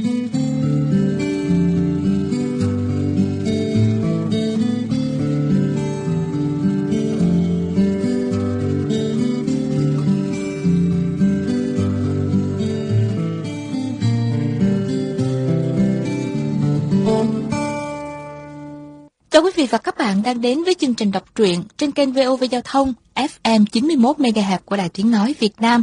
Chào quý vị và các bạn, đang đến với chương trình đọc truyện trên kênh VOV Giao thông FM 91 MHz của Đài Tiếng nói Việt Nam.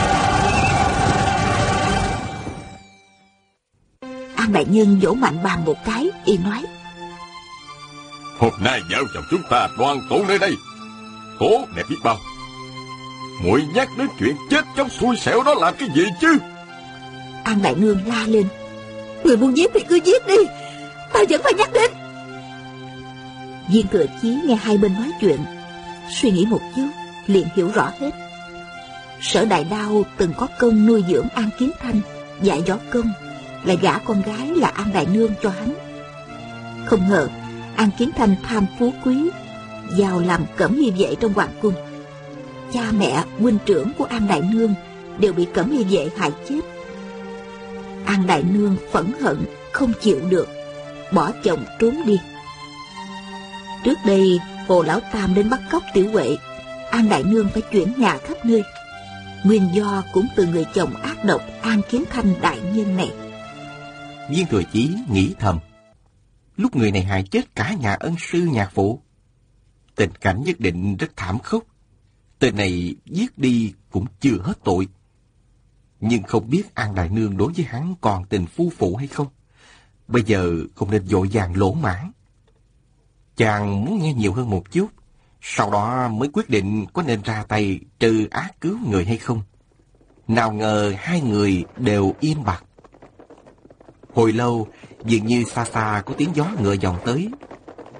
An Đại Nhân vỗ mạnh bàn một cái, y nói. Hôm nay vợ chồng chúng ta đoàn tụ nơi đây. Khổ đẹp biết bao. Muội nhắc đến chuyện chết chóc xui xẻo đó làm cái gì chứ? An Đại Nương la lên. Người muốn giết thì cứ giết đi, ta vẫn phải nhắc đến. Viên thừa chí nghe hai bên nói chuyện, suy nghĩ một chút, liền hiểu rõ hết. Sở Đại Đao từng có công nuôi dưỡng An Kiến Thanh, dạy võ công, lại gả con gái là An Đại Nương cho hắn. Không ngờ, An Kiến Thanh tham phú quý, vào làm cẩm y vệ trong hoàng cung. Cha mẹ, huynh trưởng của An Đại Nương đều bị cẩm y vệ hại chết. An Đại Nương phẫn hận, không chịu được, bỏ chồng trốn đi. Trước đây, Hồ Lão Tam đến bắt cóc Tiểu Huệ, An Đại Nương phải chuyển nhà khắp nơi. Nguyên do cũng từ người chồng ác độc An Kiến Thanh đại nhân này. Viên thừa chí nghĩ thầm. Lúc người này hại chết cả nhà ân sư nhạc phụ. Tình cảnh nhất định rất thảm khốc. Tên này giết đi cũng chưa hết tội. Nhưng không biết An Đại Nương đối với hắn còn tình phu phụ hay không. Bây giờ không nên vội vàng lỗ mãn. Chàng muốn nghe nhiều hơn một chút. Sau đó mới quyết định có nên ra tay trừ ác cứu người hay không. Nào ngờ hai người đều im bặt. Hồi lâu, dường như xa xa có tiếng gió ngựa dòng tới.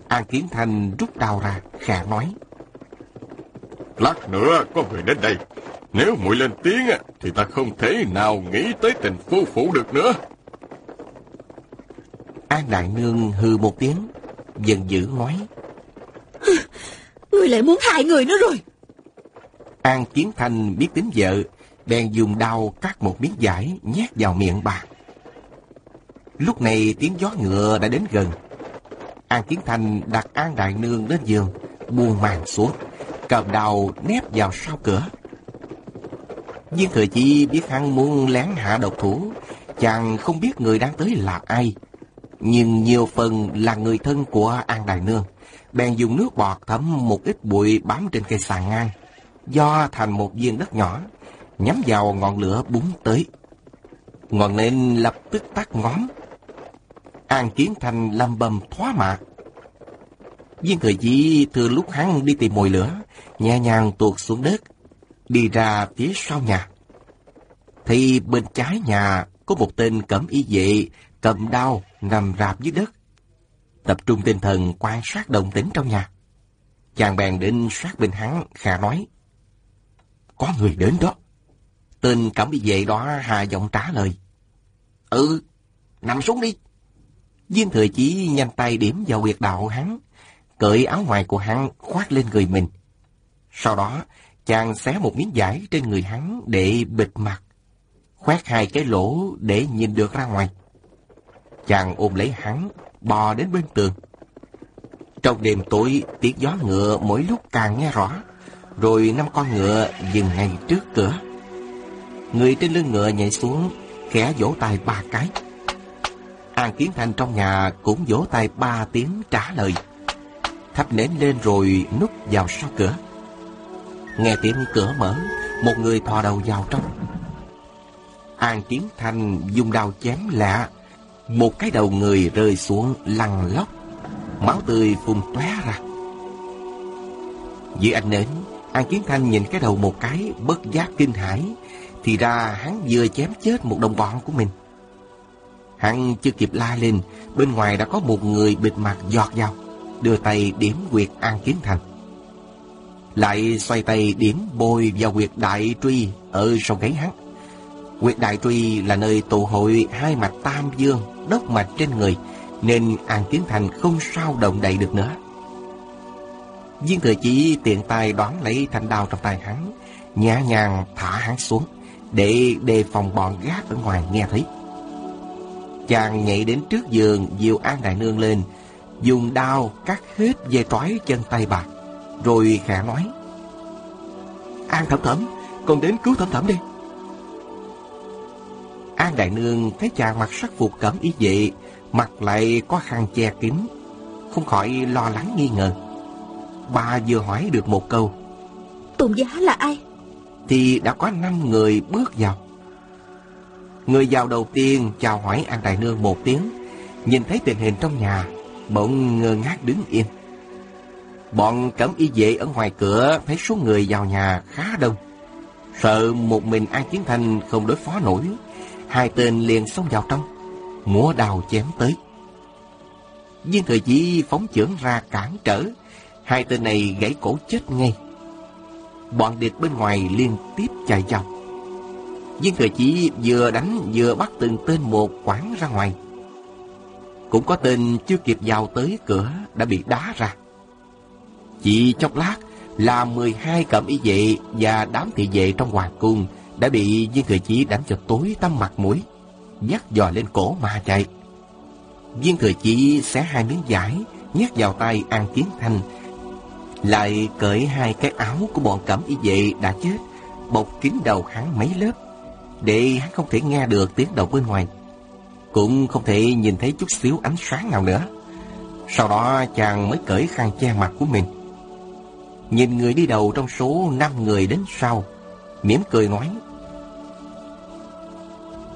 An Kiến Thanh rút đao ra, khả nói. Lát nữa có người đến đây. Nếu muội lên tiếng á, thì ta không thể nào nghĩ tới tình phu phụ được nữa. An Đại Nương hư một tiếng, giận dữ nói. Người lại muốn hại người nữa rồi. An Kiến Thanh biết tính vợ, bèn dùng đao cắt một miếng vải nhét vào miệng bà. Lúc này tiếng gió ngựa đã đến gần. An Kiến thành đặt An Đại Nương lên giường, buông màn xuống, cầm đầu nép vào sau cửa. Viên Thừa Chi biết hắn muốn lén hạ độc thủ, chàng không biết người đang tới là ai, nhưng nhiều phần là người thân của An Đại Nương. Bèn dùng nước bọt thấm một ít bụi bám trên cây sàn ngang, do thành một viên đất nhỏ, nhắm vào ngọn lửa búng tới. Ngọn nến lập tức tắt ngóm. An Kiến Thành lầm bầm thoá mạc. Viên thời chi thừa lúc hắn đi tìm mồi lửa, nhẹ nhàng tuột xuống đất, đi ra phía sau nhà. Thì bên trái nhà có một tên cẩm y vệ cầm đao nằm rạp dưới đất. Tập trung tinh thần quan sát động tĩnh trong nhà. Chàng bèn đến sát bên hắn, khà nói. Có người đến đó. Tên cẩm y vệ đó hà giọng trả lời. Ừ, nằm xuống đi. Viên thừa chí nhanh tay điểm vào huyệt đạo hắn, cởi áo ngoài của hắn khoác lên người mình. Sau đó, chàng xé một miếng vải trên người hắn để bịt mặt, khoét hai cái lỗ để nhìn được ra ngoài. Chàng ôm lấy hắn, bò đến bên tường. Trong đêm tối, tiếng gió ngựa mỗi lúc càng nghe rõ, rồi năm con ngựa dừng ngay trước cửa. Người trên lưng ngựa nhảy xuống, khẽ vỗ tay ba cái. An Kiến Thanh trong nhà cũng vỗ tay ba tiếng trả lời. Thắp nến lên rồi núp vào sau cửa. Nghe tiếng cửa mở, một người thò đầu vào trong. An Kiến Thanh dùng đao chém lạ, một cái đầu người rơi xuống lăn lóc, máu tươi phun tóe ra. Dưới ánh nến, An Kiến Thanh nhìn cái đầu một cái bất giác kinh hãi, thì ra hắn vừa chém chết một đồng bọn của mình. Hắn chưa kịp la lên, bên ngoài đã có một người bịt mặt giọt vào. đưa tay điểm quyệt An Kiến Thành. Lại xoay tay điểm bôi vào quyệt đại truy ở sau gáy hắn. Quyệt đại truy là nơi tụ hội hai mạch tam dương, đốc mạch trên người, nên An Kiến Thành không sao động đậy được nữa. Viên thừa chỉ tiện tay đoán lấy thanh đao trong tay hắn, nhẹ nhàng thả hắn xuống, để đề phòng bọn gác ở ngoài nghe thấy. Chàng nhảy đến trước giường, dìu An Đại Nương lên, dùng đao cắt hết dây trói chân tay bà, rồi khẽ nói. An thẩm thẩm, con đến cứu thẩm thẩm đi. An Đại Nương thấy chàng mặc sắc phục cẩm ý vệ, mặt lại có khăn che kín, không khỏi lo lắng nghi ngờ. Bà vừa hỏi được một câu. Tôn giá là ai? Thì đã có năm người bước vào. Người vào đầu tiên chào hỏi An Đại Nương một tiếng, nhìn thấy tình hình trong nhà, bỗng ngơ ngác đứng yên. Bọn cẩm y vệ ở ngoài cửa thấy số người vào nhà khá đông. Sợ một mình An Chiến Thanh không đối phó nổi, hai tên liền xông vào trong, múa đào chém tới. Viên thời Chí phóng chưởng ra cản trở, hai tên này gãy cổ chết ngay. Bọn địch bên ngoài liên tiếp chạy vào. Viên thừa chỉ vừa đánh vừa bắt từng tên một quảng ra ngoài. Cũng có tên chưa kịp vào tới cửa đã bị đá ra. Chỉ chốc lát là 12 cẩm y vệ và đám thị vệ trong hoàng cung đã bị viên thừa chí đánh cho tối tăm mặt mũi, dắt dò lên cổ mà chạy. Viên thừa chí xé hai miếng vải, nhét vào tay An Kiến Thanh, lại cởi hai cái áo của bọn cẩm y vệ đã chết, bọc kín đầu hắn mấy lớp, để hắn không thể nghe được tiếng động bên ngoài, cũng không thể nhìn thấy chút xíu ánh sáng nào nữa. Sau đó chàng mới cởi khăn che mặt của mình. Nhìn người đi đầu trong số năm người đến sau, mỉm cười nói.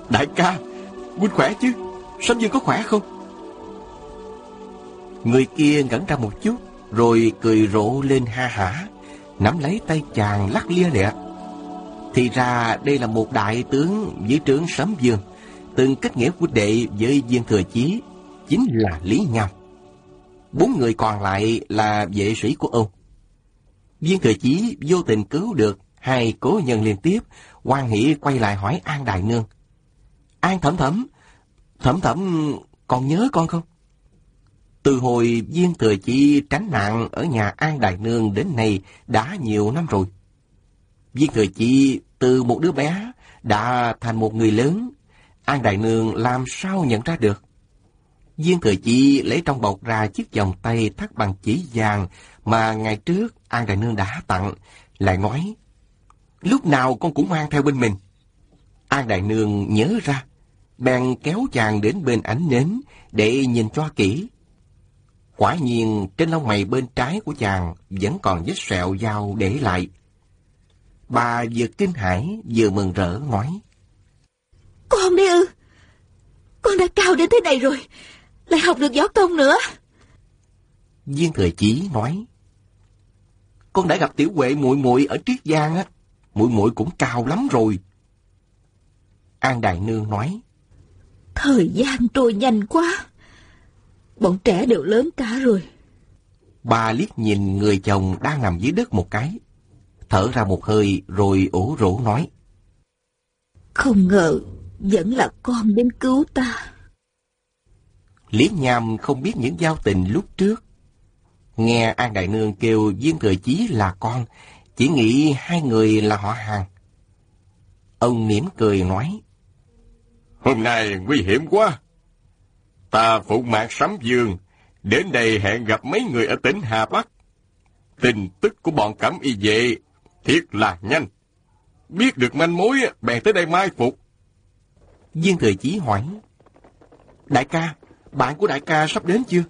Đại ca, Huynh khỏe chứ? Sâm Dương có khỏe không? Người kia ngẩn ra một chút, rồi cười rộ lên ha hả, nắm lấy tay chàng lắc lia lịa. Thì ra đây là một đại tướng dưới trướng Sấm Dương, từng kết nghĩa huynh đệ với viên thừa chí, chính là Lý Nham. Bốn người còn lại là vệ sĩ của ông. Viên thừa chí vô tình cứu được hai cố nhân liên tiếp, quan hỷ quay lại hỏi An Đại Nương. An thẩm thẩm, thẩm thẩm còn nhớ con không? Từ hồi viên thừa chi tránh nạn ở nhà An Đại Nương đến nay đã nhiều năm rồi. Viên thừa chi từ một đứa bé đã thành một người lớn. An Đại Nương làm sao nhận ra được? Viên thừa chi lấy trong bọc ra chiếc vòng tay thắt bằng chỉ vàng mà ngày trước An Đại Nương đã tặng, lại nói, lúc nào con cũng mang theo bên mình. An Đại Nương nhớ ra, bèn kéo chàng đến bên ánh nến để nhìn cho kỹ. Quả nhiên trên lông mày bên trái của chàng vẫn còn vết sẹo dao để lại. Bà vừa kinh hãi vừa mừng rỡ nói. Con đấy ư? Con đã cao đến thế này rồi, lại học được võ công nữa. Viên thừa chí nói. Con đã gặp tiểu huệ muội muội ở Triết Giang á, muội muội cũng cao lắm rồi. An Đại Nương nói. Thời gian trôi nhanh quá. Bọn trẻ đều lớn cả rồi. Bà liếc nhìn người chồng đang nằm dưới đất một cái. Thở ra một hơi rồi ủ rũ nói. Không ngờ vẫn là con đến cứu ta. Lý Nham không biết những giao tình lúc trước. Nghe An Đại Nương kêu Viên Thừa Chí là con, chỉ nghĩ hai người là họ hàng. Ông mỉm cười nói. Hôm nay nguy hiểm quá. Ta phụ mạc sắm dương, đến đây hẹn gặp mấy người ở tỉnh Hà Bắc. Tin tức của bọn cẩm y vệ thiệt là nhanh. Biết được manh mối, bèn tới đây mai phục. Viên Thừa Chí hỏi. Đại ca, bạn của đại ca sắp đến chưa?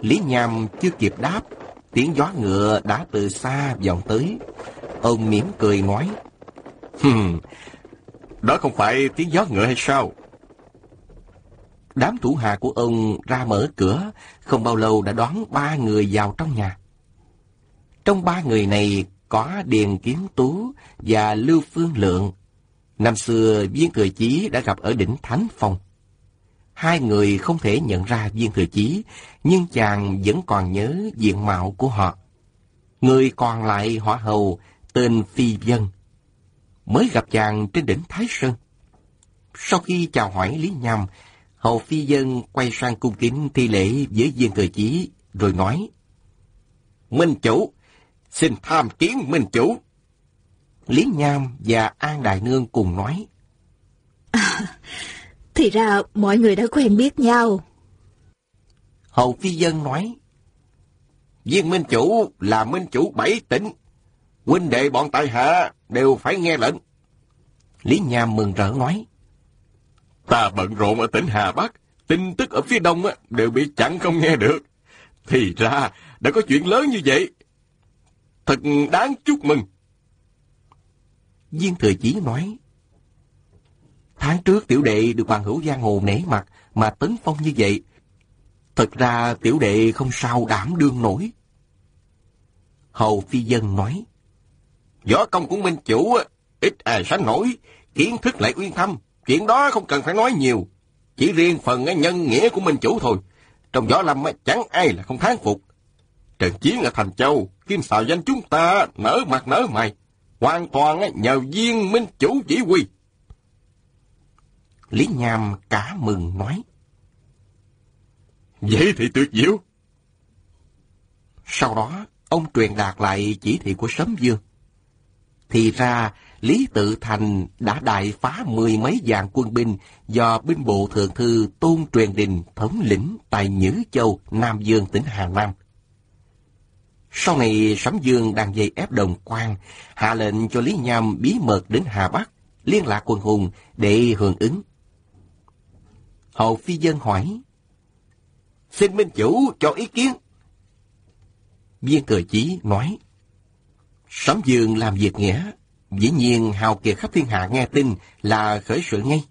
Lý Nham chưa kịp đáp, tiếng gió ngựa đã từ xa vọng tới. Ông mỉm cười nói. Hừm, đó không phải tiếng gió ngựa hay sao? Đám thủ hạ của ông ra mở cửa, không bao lâu đã đón ba người vào trong nhà. Trong ba người này có Điền Kiến Tú và Lưu Phương Lượng. Năm xưa Viên Thừa Chí đã gặp ở đỉnh Thánh Phong. Hai người không thể nhận ra viên thừa chí, nhưng chàng vẫn còn nhớ diện mạo của họ. Người còn lại hỏa hầu tên Phi Dân. Mới gặp chàng trên đỉnh Thái Sơn. Sau khi chào hỏi Lý Nham, hầu Phi Dân quay sang cung kính thi lễ với viên thừa chí, rồi nói. Minh chủ, xin tham kiến Minh chủ. Lý Nham và An Đại Nương cùng nói. À, thì ra mọi người đã quen biết nhau. Hầu Phi Dân nói. Viên Minh Chủ là Minh Chủ bảy tỉnh. Huynh đệ bọn tại hạ đều phải nghe lệnh. Lý Nham mừng rỡ nói. Ta bận rộn ở tỉnh Hà Bắc, tin tức ở phía đông đều bị chặn không nghe được. Thì ra đã có chuyện lớn như vậy. Thật đáng chúc mừng. Viên Thừa Chí nói. Tháng trước tiểu đệ được bằng hữu giang hồ nể mặt mà tấn phong như vậy. Thật ra tiểu đệ không sao đảm đương nổi. Hầu Phi Dân nói. Võ công của Minh Chủ ít ai sánh nổi, kiến thức lại uyên thâm. Chuyện đó không cần phải nói nhiều. Chỉ riêng phần nhân nghĩa của Minh Chủ thôi. Trong võ lâm chẳng ai là không thán phục. Trận chiến ở Thành Châu, Kim xào danh chúng ta nở mặt nở mày. Hoàn toàn nhờ viên Minh Chủ chỉ huy. Lý Nham cả mừng nói. Vậy thì tuyệt diệu. Sau đó, ông truyền đạt lại chỉ thị của Sấm Dương. Thì ra, Lý Tự Thành đã đại phá mười mấy vạn quân binh do binh bộ thượng thư Tôn Truyền Đình thống lĩnh tại Nhữ Châu, Nam Dương, tỉnh Hà Nam. Sau này, Sấm Dương đang dây ép đồng quan, hạ lệnh cho Lý Nham bí mật đến Hà Bắc, liên lạc quân hùng để hưởng ứng. Hầu Phi Dân hỏi. Xin Minh Chủ cho ý kiến. Viên cờ chí nói. Sấm Dương làm việc nghĩa, dĩ nhiên hào kiệt khắp thiên hạ nghe tin là khởi sự ngay.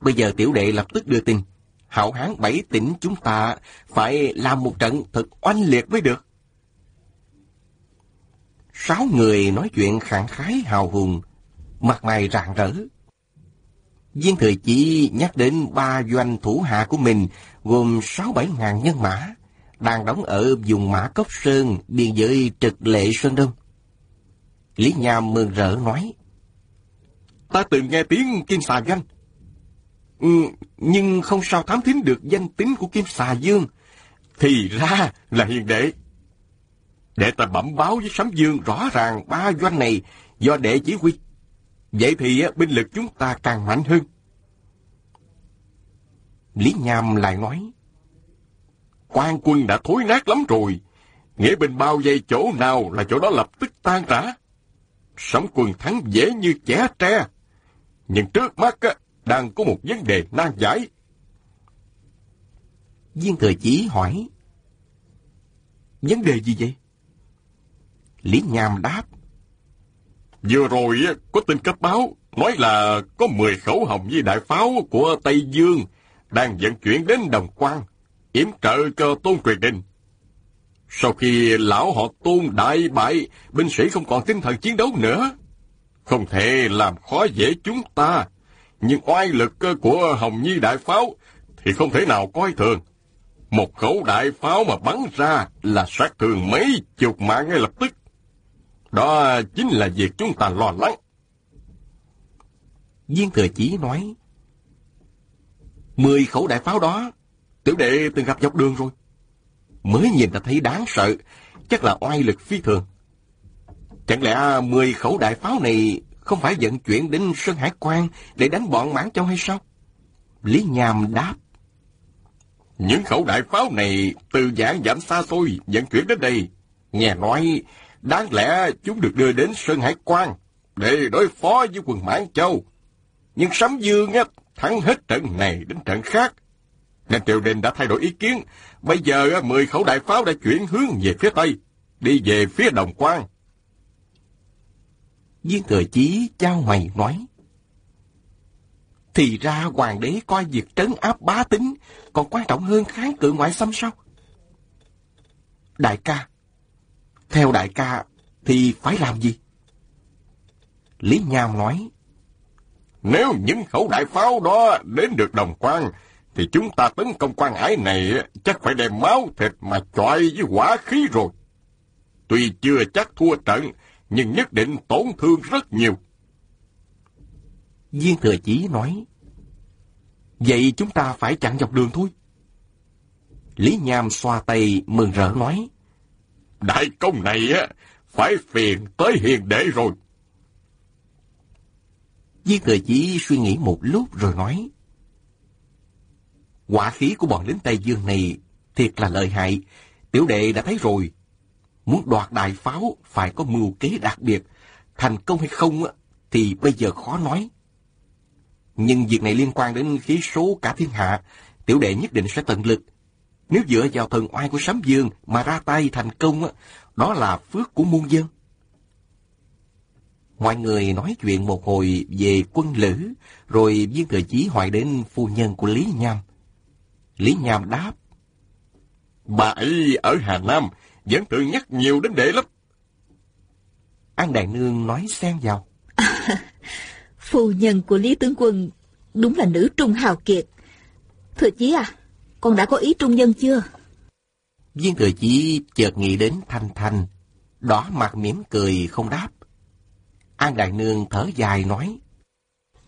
Bây giờ tiểu đệ lập tức đưa tin, hậu hán bảy tỉnh chúng ta phải làm một trận thật oanh liệt mới được. Sáu người nói chuyện khẳng khái hào hùng, mặt mày rạng rỡ, Viên Thời Chí nhắc đến ba doanh thủ hạ của mình gồm sáu bảy ngàn nhân mã, đang đóng ở vùng Mã Cốc Sơn, biên giới trực lệ Sơn Đông. Lý Nham mừng rỡ nói, Ta từng nghe tiếng Kim Xà Doanh, ừ, nhưng không sao thám thính được danh tính của Kim Xà Dương. Thì ra là hiền đệ. Để ta bẩm báo với Sấm Dương rõ ràng ba doanh này do đệ chỉ huy. Vậy thì binh lực chúng ta càng mạnh hơn. Lý Nham lại nói. quan quân đã thối nát lắm rồi. Nghĩa binh bao dây chỗ nào là chỗ đó lập tức tan rã. Sống quân thắng dễ như chẻ tre. Nhưng trước mắt á, đang có một vấn đề nan giải. Viên Thừa Chí hỏi. Vấn đề gì vậy? Lý Nham đáp. Vừa rồi có tin cấp báo nói là có 10 khẩu hồng với đại pháo của Tây Dương đang vận chuyển đến Đồng Quan, yểm trợ cho Tôn Truyền Đình. Sau khi lão họ Tôn đại bại, binh sĩ không còn tinh thần chiến đấu nữa. Không thể làm khó dễ chúng ta, nhưng oai lực của Hồng Nhi đại pháo thì không thể nào coi thường. Một khẩu đại pháo mà bắn ra là sát thương mấy chục mạng ngay lập tức. Đó chính là việc chúng ta lo lắng. Viên Thừa Chí nói, Mười khẩu đại pháo đó, tiểu đệ từng gặp dọc đường rồi. Mới nhìn đã thấy đáng sợ, chắc là oai lực phi thường. Chẳng lẽ mười khẩu đại pháo này không phải vận chuyển đến Sơn Hải Quan để đánh bọn Mãn Châu hay sao? Lý Nham đáp. Những khẩu đại pháo này từ dạng giảm xa xôi vận chuyển đến đây. Nghe nói, đáng lẽ chúng được đưa đến Sơn Hải Quan để đối phó với quần Mãn Châu. Nhưng Sấm Dương á, thắng hết trận này đến trận khác. Nên triều đình đã thay đổi ý kiến. Bây giờ mười khẩu đại pháo đã chuyển hướng về phía Tây, đi về phía Đồng Quan. Viên thừa chí trao mày nói. Thì ra hoàng đế coi việc trấn áp bá tính còn quan trọng hơn kháng cự ngoại xâm sao? Đại ca, theo đại ca thì phải làm gì? Lý Nham nói. Nếu những khẩu đại pháo đó đến được đồng quan, thì chúng ta tấn công quan ải này chắc phải đem máu thịt mà chọi với hỏa khí rồi. Tuy chưa chắc thua trận, nhưng nhất định tổn thương rất nhiều. Viên thừa chí nói, Vậy chúng ta phải chặn dọc đường thôi. Lý Nham xoa tay mừng rỡ nói, Đại công này á, phải phiền tới hiền đệ rồi. Viên thừa chí suy nghĩ một lúc rồi nói, Quả khí của bọn lính Tây Dương này thiệt là lợi hại, tiểu đệ đã thấy rồi. Muốn đoạt đại pháo phải có mưu kế đặc biệt, thành công hay không thì bây giờ khó nói. Nhưng việc này liên quan đến khí số cả thiên hạ, tiểu đệ nhất định sẽ tận lực. Nếu dựa vào thần oai của Sấm Dương mà ra tay thành công, đó là phước của muôn dân. Mọi người nói chuyện một hồi về quân lữ, rồi viên thừa chí hỏi đến phu nhân của Lý Nham. Lý Nham đáp. Bà ấy ở Hà Nam vẫn tự nhắc nhiều đến đệ lắm. An Đại Nương nói xen vào. phu nhân của Lý Tướng Quân đúng là nữ trung hào kiệt. Thừa chí à, con đã có ý trung nhân chưa? Viên thừa chí chợt nghĩ đến Thanh Thanh, đỏ mặt mỉm cười không đáp. An Đại Nương thở dài nói.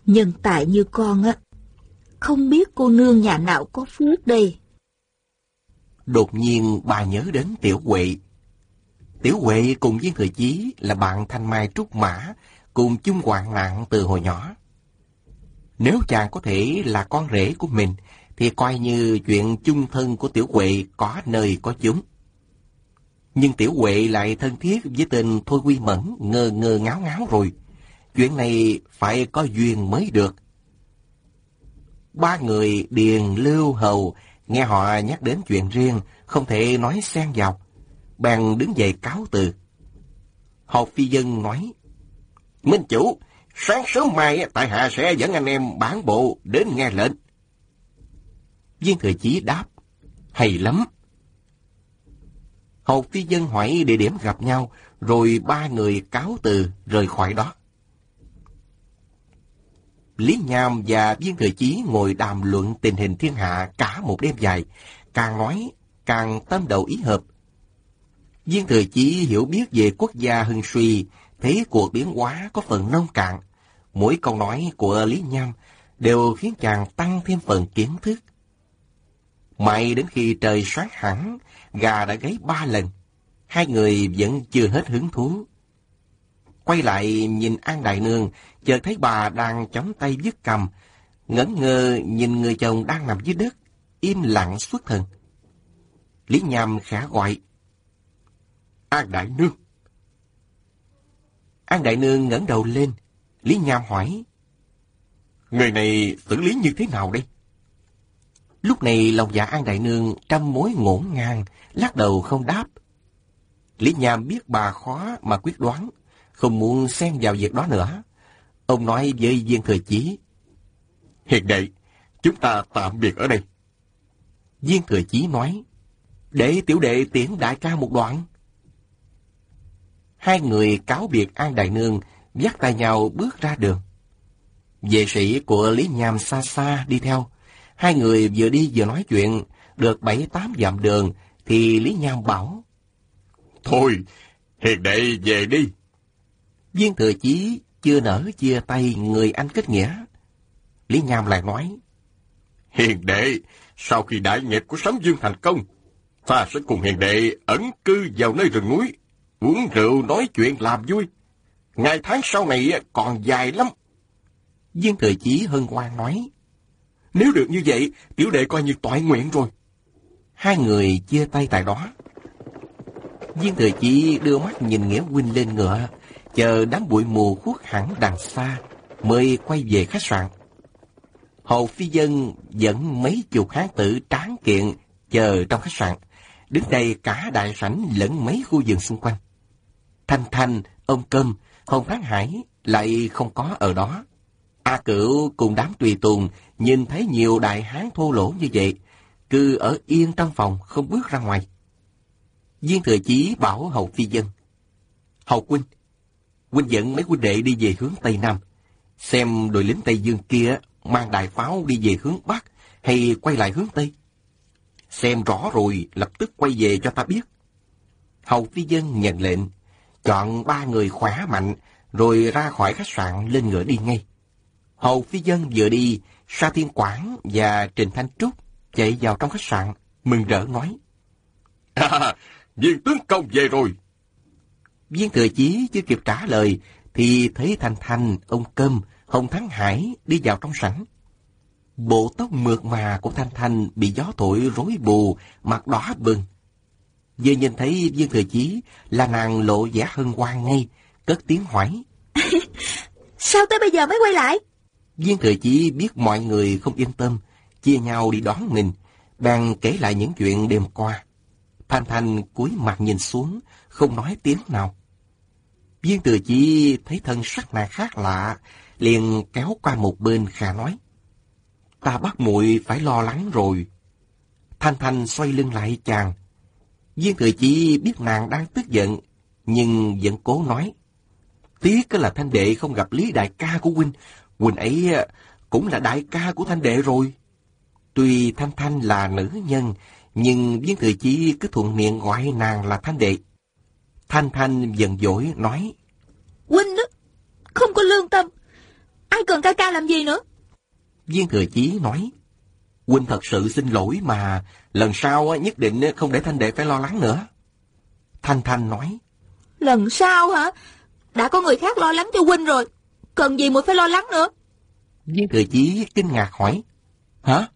Nhân tài như con á, không biết cô nương nhà nào có phước đây. Đột nhiên bà nhớ đến Tiểu Huệ. Tiểu Huệ cùng viên thừa chí là bạn thanh mai trúc mã, cùng chung hoạn nạn từ hồi nhỏ. Nếu chàng có thể là con rể của mình, thì coi như chuyện chung thân của Tiểu Huệ có nơi có chúng. Nhưng Tiểu Huệ lại thân thiết với tên Thôi Quy Mẫn ngơ ngơ ngáo ngáo rồi. Chuyện này phải có duyên mới được. Ba người Điền, Lưu, Hầu nghe họ nhắc đến chuyện riêng, không thể nói xen vào. Bèn đứng dậy cáo từ. Hầu Phi Dân nói, Minh Chủ, sáng sớm mai tại hạ sẽ dẫn anh em bản bộ đến nghe lệnh. Viên Thừa Chí đáp, hay lắm. Hầu Phi Dân hỏi địa điểm gặp nhau, rồi ba người cáo từ rời khỏi đó. Lý Nham và Viên Thừa Chí ngồi đàm luận tình hình thiên hạ cả một đêm dài, càng nói càng tâm đầu ý hợp. Viên Thừa Chí hiểu biết về quốc gia hưng suy, thấy cuộc biến hóa có phần nông cạn. Mỗi câu nói của Lý Nham đều khiến chàng tăng thêm phần kiến thức. May đến khi trời sáng hẳn, gà đã gáy ba lần. Hai người vẫn chưa hết hứng thú. Quay lại nhìn An Đại Nương, chợt thấy bà đang chống tay dứt cầm, ngẩn ngơ nhìn người chồng đang nằm dưới đất, im lặng xuất thần. Lý Nham khả gọi. An Đại Nương. An Đại Nương ngẩng đầu lên, Lý Nham hỏi. Người này xử lý như thế nào đây? Lúc này lòng dạ An Đại Nương trăm mối ngổn ngang, lắc đầu không đáp. Lý Nham biết bà khó mà quyết đoán, không muốn xen vào việc đó nữa. Ông nói với viên thời chí. Hiện đệ, chúng ta tạm biệt ở đây. Viên thời chí nói, để tiểu đệ tiễn đại ca một đoạn. Hai người cáo biệt An Đại Nương, dắt tay nhau bước ra đường. Vệ sĩ của Lý Nham xa xa đi theo. Hai người vừa đi vừa nói chuyện, được bảy tám dặm đường, thì Lý Nham bảo. Thôi, hiền đệ về đi. Viên thừa chí chưa nở chia tay người anh kết nghĩa. Lý Nham lại nói. Hiền đệ, sau khi đại nghiệp của Sấm Dương thành công, ta sẽ cùng hiền đệ ẩn cư vào nơi rừng núi, uống rượu nói chuyện làm vui. Ngày tháng sau này còn dài lắm. Viên Thừa Chí hân hoan nói. Nếu được như vậy, tiểu đệ coi như toại nguyện rồi. Hai người chia tay tại đó. Viên Thừa Chí đưa mắt nhìn Nghĩa huynh lên ngựa, chờ đám bụi mù khuất hẳn đằng xa, mới quay về khách sạn. Hồ Phi Dân dẫn mấy chục hán tử tráng kiện chờ trong khách sạn, đứng đây cả đại sảnh lẫn mấy khu vườn xung quanh. Thanh Thanh, ông Cơm, Hồng Thắng Hải lại không có ở đó. A Cửu cùng đám tùy tùng nhìn thấy nhiều đại hán thô lỗ như vậy, cứ ở yên trong phòng không bước ra ngoài. Viên Thừa Chí bảo Hầu Phi Dân. Hầu Huynh, Huynh dẫn mấy huynh đệ đi về hướng Tây Nam, xem đội lính Tây Dương kia mang đại pháo đi về hướng Bắc, hay quay lại hướng Tây? Xem rõ rồi lập tức quay về cho ta biết. Hầu phi dân nhận lệnh, chọn ba người khỏe mạnh, rồi ra khỏi khách sạn lên ngựa đi ngay. Hầu phi dân vừa đi, Sa Thiên Quảng và Trình Thanh Trúc chạy vào trong khách sạn, mừng rỡ nói. À, viên tướng công về rồi. Viên thừa chí chưa kịp trả lời, thì thấy Thanh Thanh, ông Câm, Hồng Thắng Hải đi vào trong sảnh. Bộ tóc mượt mà của Thanh Thanh bị gió thổi rối bù, mặt đỏ bừng. Vừa nhìn thấy Viên Thừa Chí là nàng lộ vẻ hân hoan ngay, cất tiếng hỏi. Sao tới bây giờ mới quay lại? Viên Thừa Chí biết mọi người không yên tâm, chia nhau đi đón mình, bèn kể lại những chuyện đêm qua. Thanh Thanh cúi mặt nhìn xuống, không nói tiếng nào. Viên Thừa Chí thấy thân sắc nàng khác lạ, liền kéo qua một bên khà nói. Ta bắt muội phải lo lắng rồi. Thanh Thanh xoay lưng lại chàng. Viên Thừa Chí biết nàng đang tức giận, nhưng vẫn cố nói. Tiếc là Thanh Đệ không gặp Lý Đại ca của huynh, huynh ấy à, cũng là đại ca của Thanh Đệ rồi. Tuy Thanh Thanh là nữ nhân, nhưng Viên Thừa Chí cứ thuận miệng gọi nàng là Thanh Đệ. Thanh Thanh dần dỗi nói. Huynh đó, không có lương tâm. Ai cần ca ca làm gì nữa? Viên Thừa Chí nói. Huynh thật sự xin lỗi mà, lần sau nhất định không để Thanh Đệ phải lo lắng nữa. Thanh Thanh nói. Lần sau hả? Đã có người khác lo lắng cho Huynh rồi. Cần gì muội phải lo lắng nữa? Viên Thừa Chí kinh ngạc hỏi. Hả?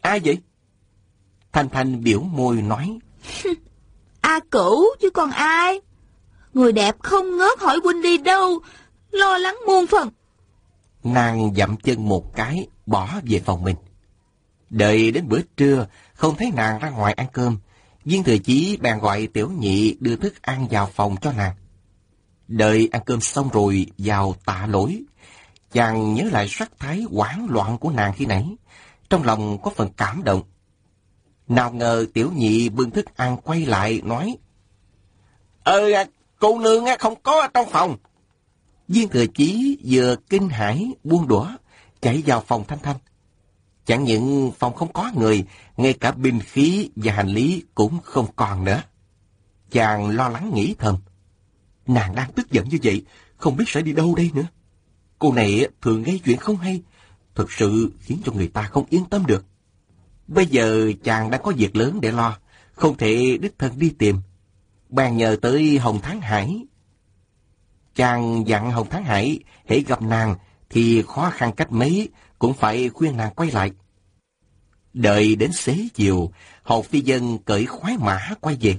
Ai vậy? Thanh Thanh biểu môi nói. A cửu chứ còn ai? Người đẹp không ngớt hỏi huynh đi đâu, lo lắng muôn phần. Nàng dậm chân một cái, bỏ về phòng mình. Đợi đến bữa trưa, không thấy nàng ra ngoài ăn cơm. Viên thừa chí bèn gọi tiểu nhị đưa thức ăn vào phòng cho nàng. Đợi ăn cơm xong rồi vào tạ lỗi. Chàng nhớ lại sắc thái hoảng loạn của nàng khi nãy. Trong lòng có phần cảm động. Nào ngờ tiểu nhị bưng thức ăn quay lại nói. Ờ, cô nương không có ở trong phòng. Viên thừa chí vừa kinh hãi buông đũa, chạy vào phòng Thanh Thanh. Chẳng những phòng không có người, ngay cả bình khí và hành lý cũng không còn nữa. Chàng lo lắng nghĩ thầm. Nàng đang tức giận như vậy, không biết sẽ đi đâu đây nữa. Cô này thường gây chuyện không hay, thực sự khiến cho người ta không yên tâm được. Bây giờ chàng đang có việc lớn để lo, không thể đích thân đi tìm. Bàn nhờ tới Hồng Thắng Hải. Chàng dặn Hồng Thắng Hải, hãy gặp nàng thì khó khăn cách mấy cũng phải khuyên nàng quay lại. Đợi đến xế chiều, hồ Phi Dân cởi khoái mã quay về.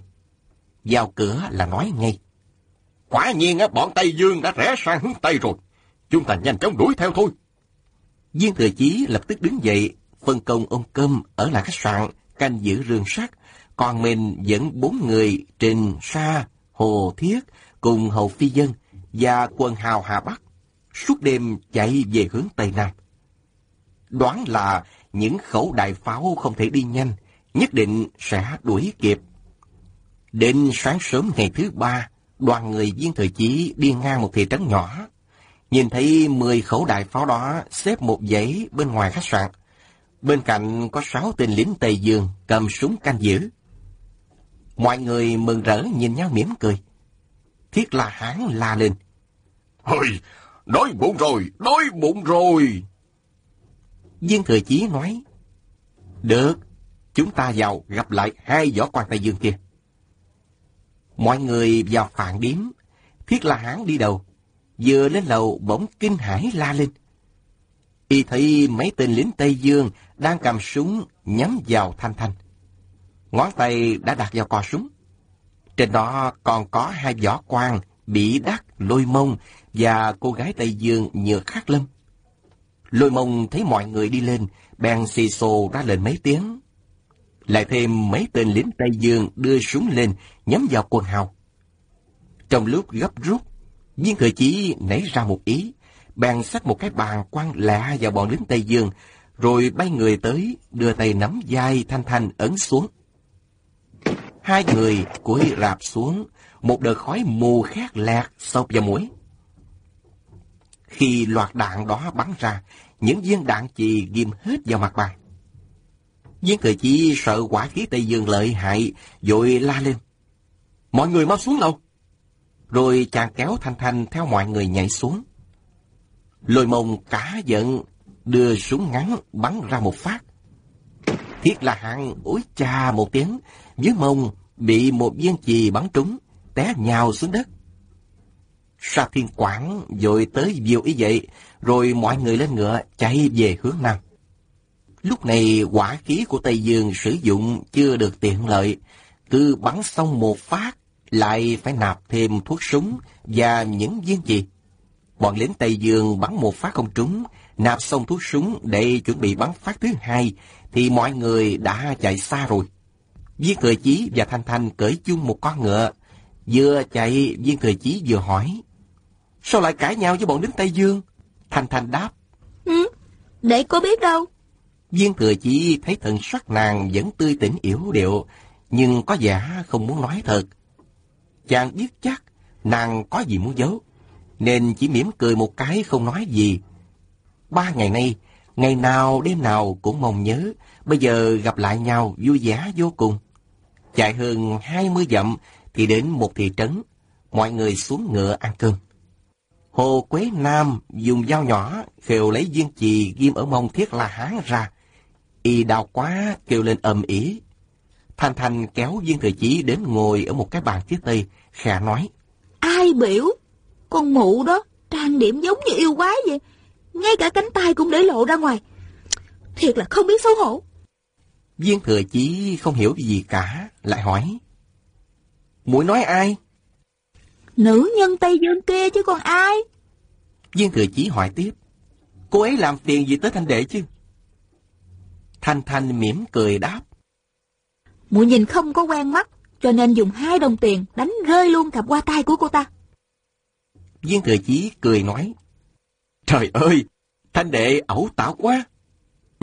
Vào cửa là nói ngay. Quả nhiên á bọn Tây Dương đã rẽ sang hướng Tây rồi. Chúng ta nhanh chóng đuổi theo thôi. Viên Thừa Chí lập tức đứng dậy, phân công ông Cơm ở lại khách sạn, canh giữ rương sắt, còn mình dẫn bốn người Trình, Sa, Hồ Thiết cùng Hầu Phi Dân và quân hào Hà Bắc, suốt đêm chạy về hướng Tây Nam. Đoán là những khẩu đại pháo không thể đi nhanh, nhất định sẽ đuổi kịp. Đến sáng sớm ngày thứ ba, đoàn người viên thời chí đi ngang một thị trấn nhỏ. Nhìn thấy mười khẩu đại pháo đó xếp một dãy bên ngoài khách sạn. Bên cạnh có sáu tên lính Tây Dương cầm súng canh giữ. Mọi người mừng rỡ nhìn nhau mỉm cười. Thiết là hán la lên. Ôi, đói bụng rồi, đói bụng rồi. Viên Thừa Chí nói, Được, chúng ta vào gặp lại hai võ quan Tây Dương kia. Mọi người vào phạn điếm, thiết là hán đi đầu, vừa lên lầu bỗng kinh hãi la lên. Y thấy mấy tên lính Tây Dương đang cầm súng nhắm vào Thanh Thanh. Ngón tay đã đặt vào cò súng. Trên đó còn có hai võ quan bị đắc lôi mông và cô gái Tây Dương nhựa khắc lâm. Lôi mông thấy mọi người đi lên, bèn xì xồ ra lên mấy tiếng. Lại thêm mấy tên lính Tây Dương đưa súng lên, nhắm vào quân hào. Trong lúc gấp rút, viên thừa chí nảy ra một ý, bèn xách một cái bàn quăng lạ vào bọn lính Tây Dương, rồi bay người tới, đưa tay nắm vai Thanh Thanh ấn xuống. Hai người cúi rạp xuống, một đợt khói mù khét lẹt xộc vào mũi. Khi loạt đạn đó bắn ra, những viên đạn chì ghim hết vào mặt bàn. Viên thừa chí sợ quả khí Tây Dương lợi hại, vội la lên. Mọi người mau xuống lầu. Rồi chàng kéo Thanh Thanh theo mọi người nhảy xuống. Lôi mông cả giận, đưa súng ngắn bắn ra một phát. Thiết là hạng ối cha một tiếng, dưới mông bị một viên chì bắn trúng, té nhào xuống đất. Sa Thiên Quảng dội tới diều ý vậy, rồi mọi người lên ngựa chạy về hướng Nam. Lúc này quả khí của Tây Dương sử dụng chưa được tiện lợi, cứ bắn xong một phát, lại phải nạp thêm thuốc súng và những viên gì Bọn lính Tây Dương bắn một phát không trúng, nạp xong thuốc súng để chuẩn bị bắn phát thứ hai, thì mọi người đã chạy xa rồi. Viên Thừa Chí và Thanh Thanh cởi chung một con ngựa. Vừa chạy, Viên Thừa Chí vừa hỏi. Sao lại cãi nhau với bọn lính Tây Dương? Thanh Thanh đáp. Ừ, để có biết đâu. Viên Thừa Chí thấy thần sắc nàng vẫn tươi tỉnh yếu điệu, nhưng có vẻ không muốn nói thật. Chàng biết chắc nàng có gì muốn giấu, nên chỉ mỉm cười một cái không nói gì. Ba ngày nay, ngày nào đêm nào cũng mong nhớ, bây giờ gặp lại nhau vui vẻ vô cùng. Chạy hơn hai mươi dặm thì đến một thị trấn, mọi người xuống ngựa ăn cơm. Hồ Quế Nam dùng dao nhỏ khều lấy viên chì ghim ở mông thiết la hán ra. Y đau quá kêu lên ầm ĩ. Thanh Thanh kéo viên thừa chí đến ngồi ở một cái bàn phía tây, khẽ nói. Ai biểu? Con mụ đó, trang điểm giống như yêu quái vậy. Ngay cả cánh tay cũng để lộ ra ngoài. Thiệt là không biết xấu hổ. Viên thừa chí không hiểu gì cả, lại hỏi. Mũi nói ai? Nữ nhân Tây Dương kia chứ còn ai? Viên thừa chí hỏi tiếp. Cô ấy làm phiền gì tới thanh đệ chứ? Thanh Thanh mỉm cười đáp. Mụ nhìn không có quen mắt, cho nên dùng hai đồng tiền đánh rơi luôn cặp qua tay của cô ta. Viên thừa chí cười nói. Trời ơi, thanh đệ ẩu tảo quá.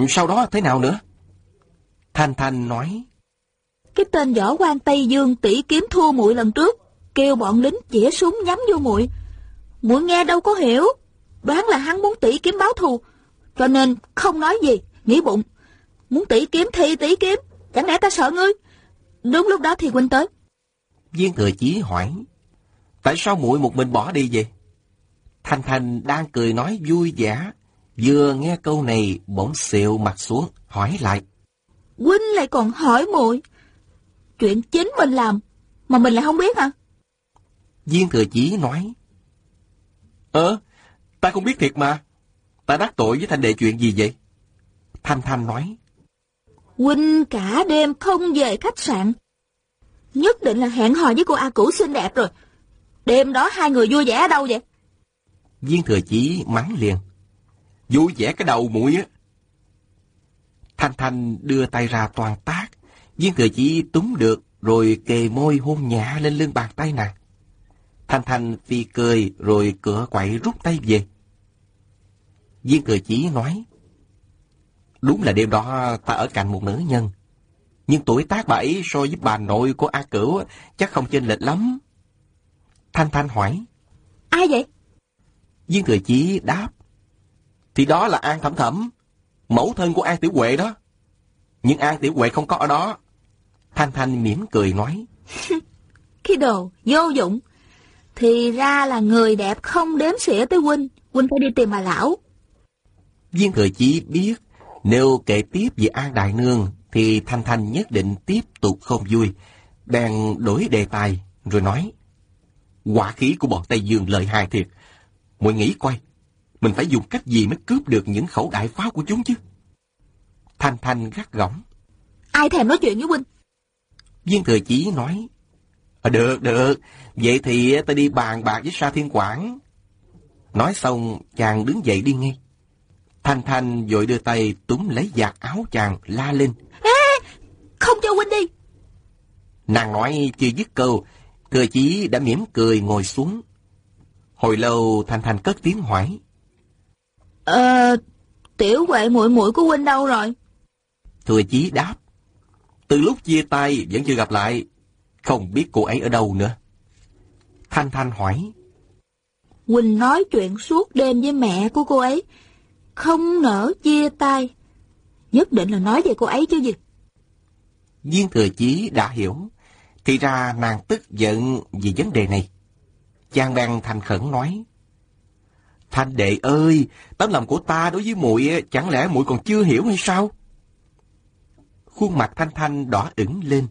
Sau đó thế nào nữa? Thanh Thanh nói. Cái tên võ quan Tây Dương tỷ kiếm thua muội lần trước, kêu bọn lính chĩa súng nhắm vô muội. Muội nghe đâu có hiểu, đoán là hắn muốn tỷ kiếm báo thù, cho nên không nói gì, nghĩ bụng. Muốn tỷ kiếm thì tỷ kiếm, chẳng lẽ ta sợ ngươi? Đúng lúc đó thì huynh tới. Viên thừa chí hỏi. Tại sao muội một mình bỏ đi vậy? Thanh Thanh đang cười nói vui vẻ, vừa nghe câu này bỗng xịu mặt xuống, hỏi lại. Huynh lại còn hỏi muội Chuyện chính mình làm, mà mình lại không biết hả? Viên thừa chí nói. Ờ, ta không biết thiệt mà. Ta đắc tội với Thanh đệ chuyện gì vậy? Thanh Thanh nói. Huynh cả đêm không về khách sạn. Nhất định là hẹn hò với cô A Cửu xinh đẹp rồi. Đêm đó hai người vui vẻ ở đâu vậy? Viên thừa chí mắng liền. Vui vẻ cái đầu mũi á. Thanh Thanh đưa tay ra toàn tác. Viên thừa chí túm được rồi kề môi hôn nhẹ lên lưng bàn tay nàng. Thanh Thanh phi cười rồi cửa quậy rút tay về. Viên thừa chí nói. Đúng là đêm đó ta ở cạnh một nữ nhân. Nhưng tuổi tác bà ấy so với bà nội của A Cửu chắc không chênh lệch lắm. Thanh Thanh hỏi. Ai vậy? Viên Thừa Chí đáp. Thì đó là An Thẩm Thẩm, mẫu thân của An Tiểu Huệ đó. Nhưng An Tiểu Huệ không có ở đó. Thanh Thanh mỉm cười nói. Cái đồ vô dụng. Thì ra là người đẹp không đếm xỉa tới huynh. Huynh phải đi tìm bà lão. Viên Thừa Chí biết nếu kể tiếp về An Đại Nương thì Thanh Thanh nhất định tiếp tục không vui. Bèn đổi đề tài rồi nói. Quả khí của bọn Tây Dương lợi hại thiệt. Muội nghĩ coi, mình phải dùng cách gì mới cướp được những khẩu đại pháo của chúng chứ? Thanh Thanh gắt gỏng. Ai thèm nói chuyện với huynh? Viên Thừa Chí nói. À, được, được, vậy thì ta đi bàn bạc với Sa Thiên Quảng. Nói xong, chàng đứng dậy đi ngay. Thanh Thanh vội đưa tay túm lấy giặt áo chàng la lên. Ê, không cho huynh đi. Nàng nói chưa dứt câu, Thừa Chí đã mỉm cười ngồi xuống. Hồi lâu Thanh Thanh cất tiếng hỏi. Ờ, tiểu huệ muội muội của huynh đâu rồi? Thừa Chí đáp. Từ lúc chia tay vẫn chưa gặp lại, không biết cô ấy ở đâu nữa. Thanh Thanh hỏi. Huynh nói chuyện suốt đêm với mẹ của cô ấy, không nỡ chia tay. Nhất định là nói về cô ấy chứ gì. Viên thừa chí đã hiểu. Thì ra nàng tức giận vì vấn đề này. Chàng bèn thành khẩn nói. Thanh đệ ơi, tấm lòng của ta đối với muội eh, chẳng lẽ muội còn chưa hiểu hay sao? Khuôn mặt Thanh Thanh đỏ ửng lên,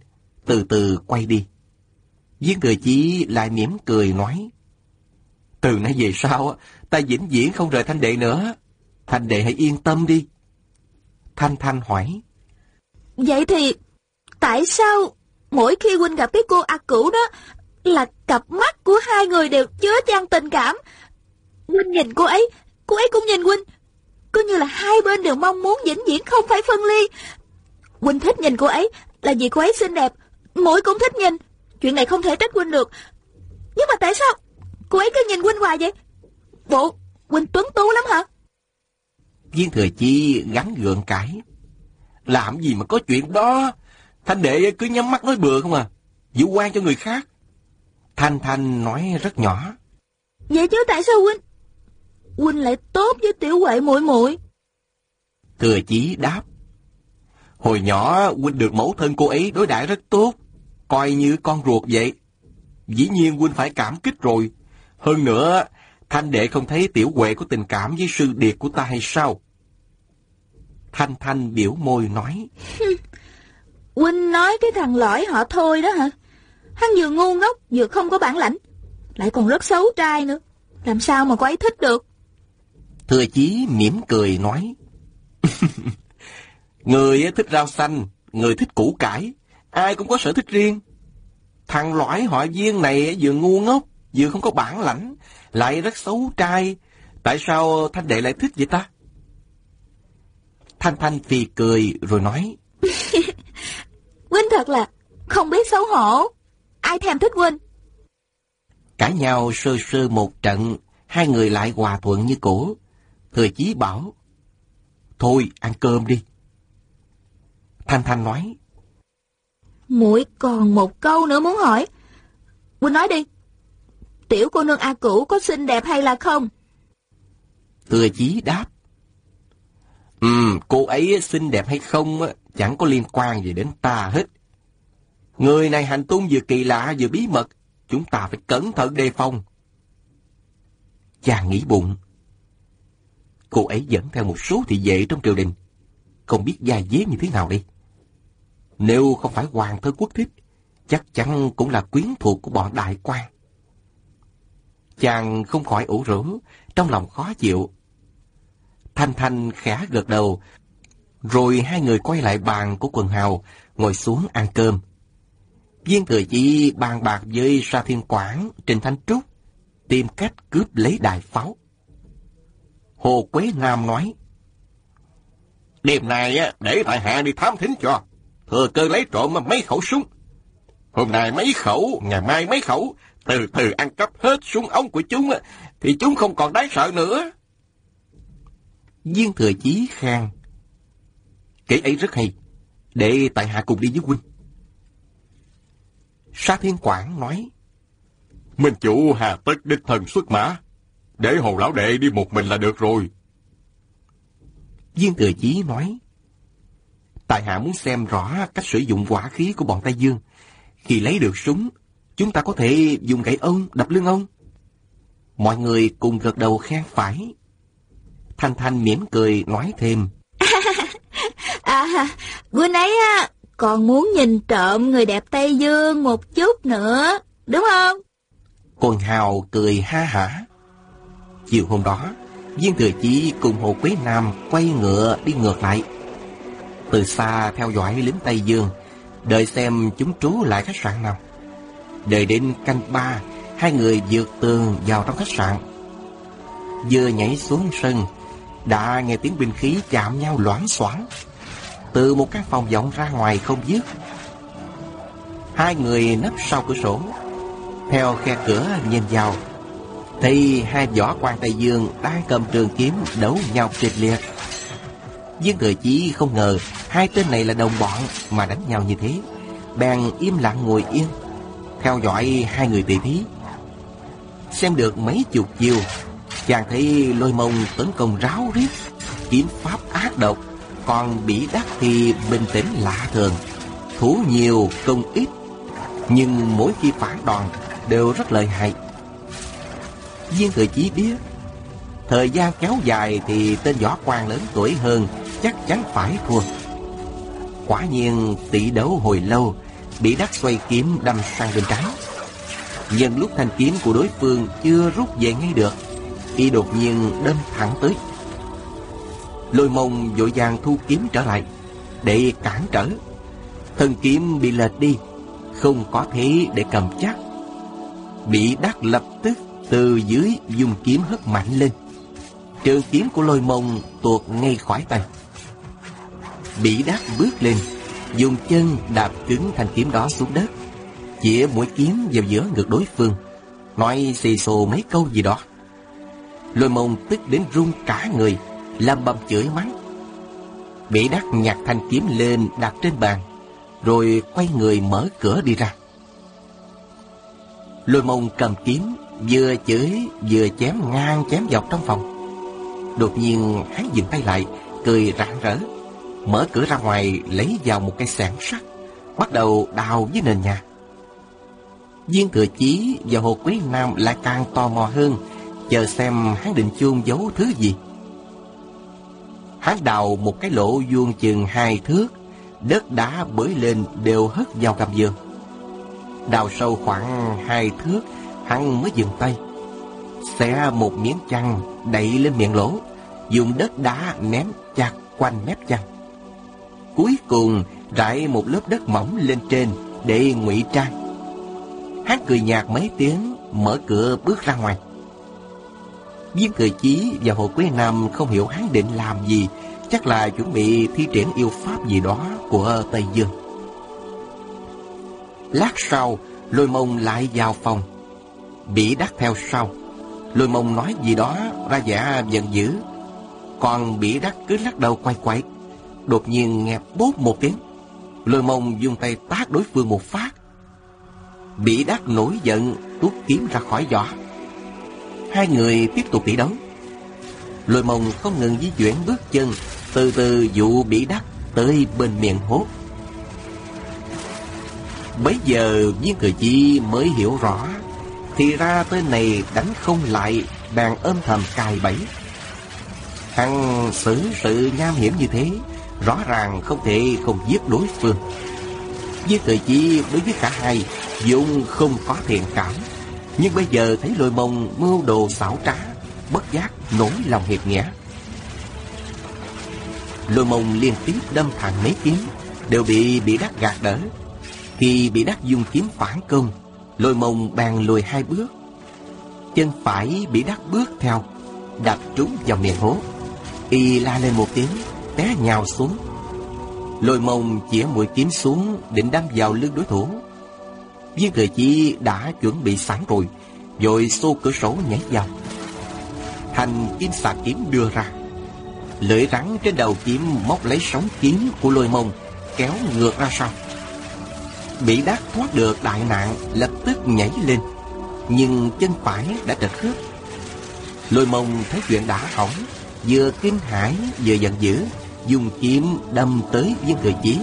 từ từ quay đi. Viên thừa chí lại mỉm cười nói. Từ nay về sau, ta vĩnh viễn không rời Thanh đệ nữa. Thanh đệ hãy yên tâm đi. Thanh Thanh hỏi. Vậy thì, tại sao mỗi khi huynh gặp cái cô A Cửu đó, là cặp mắt của hai người đều chứa chan tình cảm. Huynh nhìn cô ấy, cô ấy cũng nhìn huynh. Cứ như là hai bên đều mong muốn vĩnh viễn không phải phân ly. Huynh thích nhìn cô ấy là vì cô ấy xinh đẹp, mỗi cũng thích nhìn. Chuyện này không thể trách huynh được. Nhưng mà tại sao cô ấy cứ nhìn huynh hoài vậy? Bộ, huynh tuấn tú lắm hả? Viên thừa chi gắn gượng cãi. Làm gì mà có chuyện đó? Thanh đệ cứ nhắm mắt nói bừa không à? Dụ quan cho người khác. Thanh Thanh nói rất nhỏ. Vậy chứ tại sao huynh? Huynh lại tốt với tiểu huệ muội muội. Thừa chí đáp. Hồi nhỏ huynh được mẫu thân cô ấy đối đãi rất tốt, coi như con ruột vậy. Dĩ nhiên huynh phải cảm kích rồi. Hơn nữa, Thanh đệ không thấy tiểu huệ có tình cảm với sư điệt của ta hay sao? Thanh Thanh biểu môi nói. huynh nói cái thằng lõi họ thôi đó hả? Hắn vừa ngu ngốc, vừa không có bản lãnh. Lại còn rất xấu trai nữa. Làm sao mà cô ấy thích được? Thừa chí mỉm cười nói. người thích rau xanh, người thích củ cải. Ai cũng có sở thích riêng. Thằng lõi họ viên này vừa ngu ngốc, vừa không có bản lãnh, lại rất xấu trai. Tại sao Thanh Đệ lại thích vậy ta? Thanh Thanh phì cười rồi nói. Huynh thật là không biết xấu hổ. Ai thèm thích Huynh? Cãi nhau sơ sơ một trận, hai người lại hòa thuận như cũ. Thừa chí bảo, Thôi, ăn cơm đi. Thanh Thanh nói, muội còn một câu nữa muốn hỏi. Huynh nói đi. Tiểu cô nương A Cửu có xinh đẹp hay là không? Thừa chí đáp, Ừ, cô ấy xinh đẹp hay không chẳng có liên quan gì đến ta hết. Người này hành tung vừa kỳ lạ vừa bí mật, chúng ta phải cẩn thận đề phòng. Chàng nghĩ bụng. Cô ấy dẫn theo một số thị vệ trong triều đình. Không biết gia dế như thế nào đây. Nếu không phải hoàng thơ quốc thích, chắc chắn cũng là quyến thuộc của bọn đại quan. Chàng không khỏi ủ rũ, trong lòng khó chịu. Thanh Thanh khẽ gật đầu, rồi hai người quay lại bàn của quần hào, ngồi xuống ăn cơm. Viên thừa chi bàn bạc với Sa Thiên Quảng, Trình Thanh Trúc, tìm cách cướp lấy đại pháo. Hồ Quế Nam nói, Đêm nay để tại hạ đi thám thính cho, thừa cơ lấy trộm mấy khẩu súng. Hôm nay mấy khẩu, ngày mai mấy khẩu, từ từ ăn cắp hết súng ống của chúng, thì chúng không còn đáng sợ nữa. Viên thừa chí khang. Kể ấy rất hay, để tại hạ cùng đi với huynh. Sa Thiên Quảng nói, Minh chủ hà tất đích thần xuất mã, để hồ lão đệ đi một mình là được rồi. Viên Thừa Chí nói, Tại hạ muốn xem rõ cách sử dụng quả khí của bọn Tây Dương. Khi lấy được súng, chúng ta có thể dùng gậy ông đập lưng ông. Mọi người cùng gật đầu khen phải. Thanh Thanh mỉm cười nói thêm. à, bữa nãy á, còn muốn nhìn trộm người đẹp Tây Dương một chút nữa, đúng không? Quần hào cười ha hả. Chiều hôm đó, Viên Thừa Chí cùng Hồ Quế Nam quay ngựa đi ngược lại. Từ xa theo dõi lính Tây Dương, đợi xem chúng trú lại khách sạn nào. Đợi đến canh ba, hai người vượt tường vào trong khách sạn. Vừa nhảy xuống sân, đã nghe tiếng binh khí chạm nhau loãng xoảng. Từ một căn phòng vọng ra ngoài không dứt. Hai người nấp sau cửa sổ, theo khe cửa nhìn vào, thì hai võ quan Tây Dương đang cầm trường kiếm đấu nhau kịch liệt. Viên Thừa Chí không ngờ hai tên này là đồng bọn mà đánh nhau như thế. Bèn im lặng ngồi yên, theo dõi hai người tỷ thí. Xem được mấy chục chiều, chàng thấy lôi mông tấn công ráo riết, kiếm pháp ác độc, còn bị đắc thì bình tĩnh lạ thường. Thủ nhiều công ít Nhưng mỗi khi phản đòn Đều rất lợi hại Viên thời Chí biết Thời gian kéo dài thì tên võ quan lớn tuổi hơn chắc chắn phải thua. Quả nhiên tỷ đấu hồi lâu, bị đắc xoay kiếm đâm sang bên trái. Nhân lúc thanh kiếm của đối phương chưa rút về ngay được, y đột nhiên đâm thẳng tới. Lôi mông vội vàng thu kiếm trở lại, để cản trở. Thân kiếm bị lệch đi, không có thế để cầm chắc. Bị đắc lập tức từ dưới dùng kiếm hất mạnh lên Trường kiếm của lôi mông tuột ngay khỏi tay. bị đắc bước lên, dùng chân đạp cứng thanh kiếm đó xuống đất, chĩa mũi kiếm vào giữa ngực đối phương, nói xì xồ mấy câu gì đó. Lôi mông tức đến run cả người, làm bầm chửi mắng. Bị đắc nhặt thanh kiếm lên đặt trên bàn, rồi quay người mở cửa đi ra. Lôi mông cầm kiếm, vừa chửi vừa chém ngang chém dọc trong phòng. Đột nhiên hắn dừng tay lại Cười rạng rỡ Mở cửa ra ngoài lấy vào một cây xẻng sắt Bắt đầu đào với nền nhà. Viên thừa chí và Hồ Quý Nam lại càng tò mò hơn Chờ xem hắn định chôn giấu thứ gì. Hắn đào một cái lỗ vuông chừng hai thước Đất đá bới lên đều hất vào gầm giường. Đào sâu khoảng hai thước Hắn mới dừng tay. Xẻ một miếng chăn đậy lên miệng lỗ, dùng đất đá ném chặt quanh mép chăn. Cuối cùng rải một lớp đất mỏng lên trên để ngụy trang. Hát cười nhạt mấy tiếng, mở cửa bước ra ngoài. Viên cười chí và Hồ Quế Nam không hiểu hắn định làm gì, chắc là chuẩn bị thi triển yêu pháp gì đó của Tây Dương. Lát sau, lôi mông lại vào phòng, bị đắc theo sau. Lôi mông nói gì đó ra vẻ giận dữ. Còn bị đắc cứ lắc đầu quay quay. Đột nhiên nghe bốp một tiếng. Lôi mông dùng tay tát đối phương một phát. Bị đắc nổi giận tuốt kiếm ra khỏi vỏ. Hai người tiếp tục tỷ đấu. Lôi mông không ngừng di chuyển bước chân, từ từ dụ bị đắc tới bên miệng hố. Bấy giờ viên cử chi mới hiểu rõ thì ra tên này đánh không lại Bèn ôm thầm cài bẫy Hắn xử sự nham hiểm như thế Rõ ràng không thể không giết đối phương. Với thời chi đối với cả hai Dung không có thiện cảm, Nhưng bây giờ thấy lôi mông mưu đồ xảo trá, Bất giác nổi lòng hiệp nghĩa. Lôi mông liên tiếp đâm thẳng mấy kiếm Đều bị bị đắc gạt đỡ. Khi bị đắc dùng kiếm phản công, Lôi mông bàn lùi hai bước. Chân phải bị đắc bước theo Đập trúng vào miệng hố. Y la lên một tiếng Té nhào xuống. Lôi mông chĩa mũi kiếm xuống Định đâm vào lưng đối thủ. Viên thời chi đã chuẩn bị sẵn rồi Rồi xô cửa sổ nhảy vào. Thành kim xà kiếm đưa ra. Lưỡi rắn trên đầu kiếm móc lấy sóng kiếm của lôi mông, Kéo ngược ra sau. Bị đát thoát được đại nạn, Lập tức nhảy lên. Nhưng chân phải đã trật khớp Lôi mông thấy chuyện đã hỏng, Vừa kinh hãi vừa giận dữ. Dùng kiếm đâm tới viên cười chí.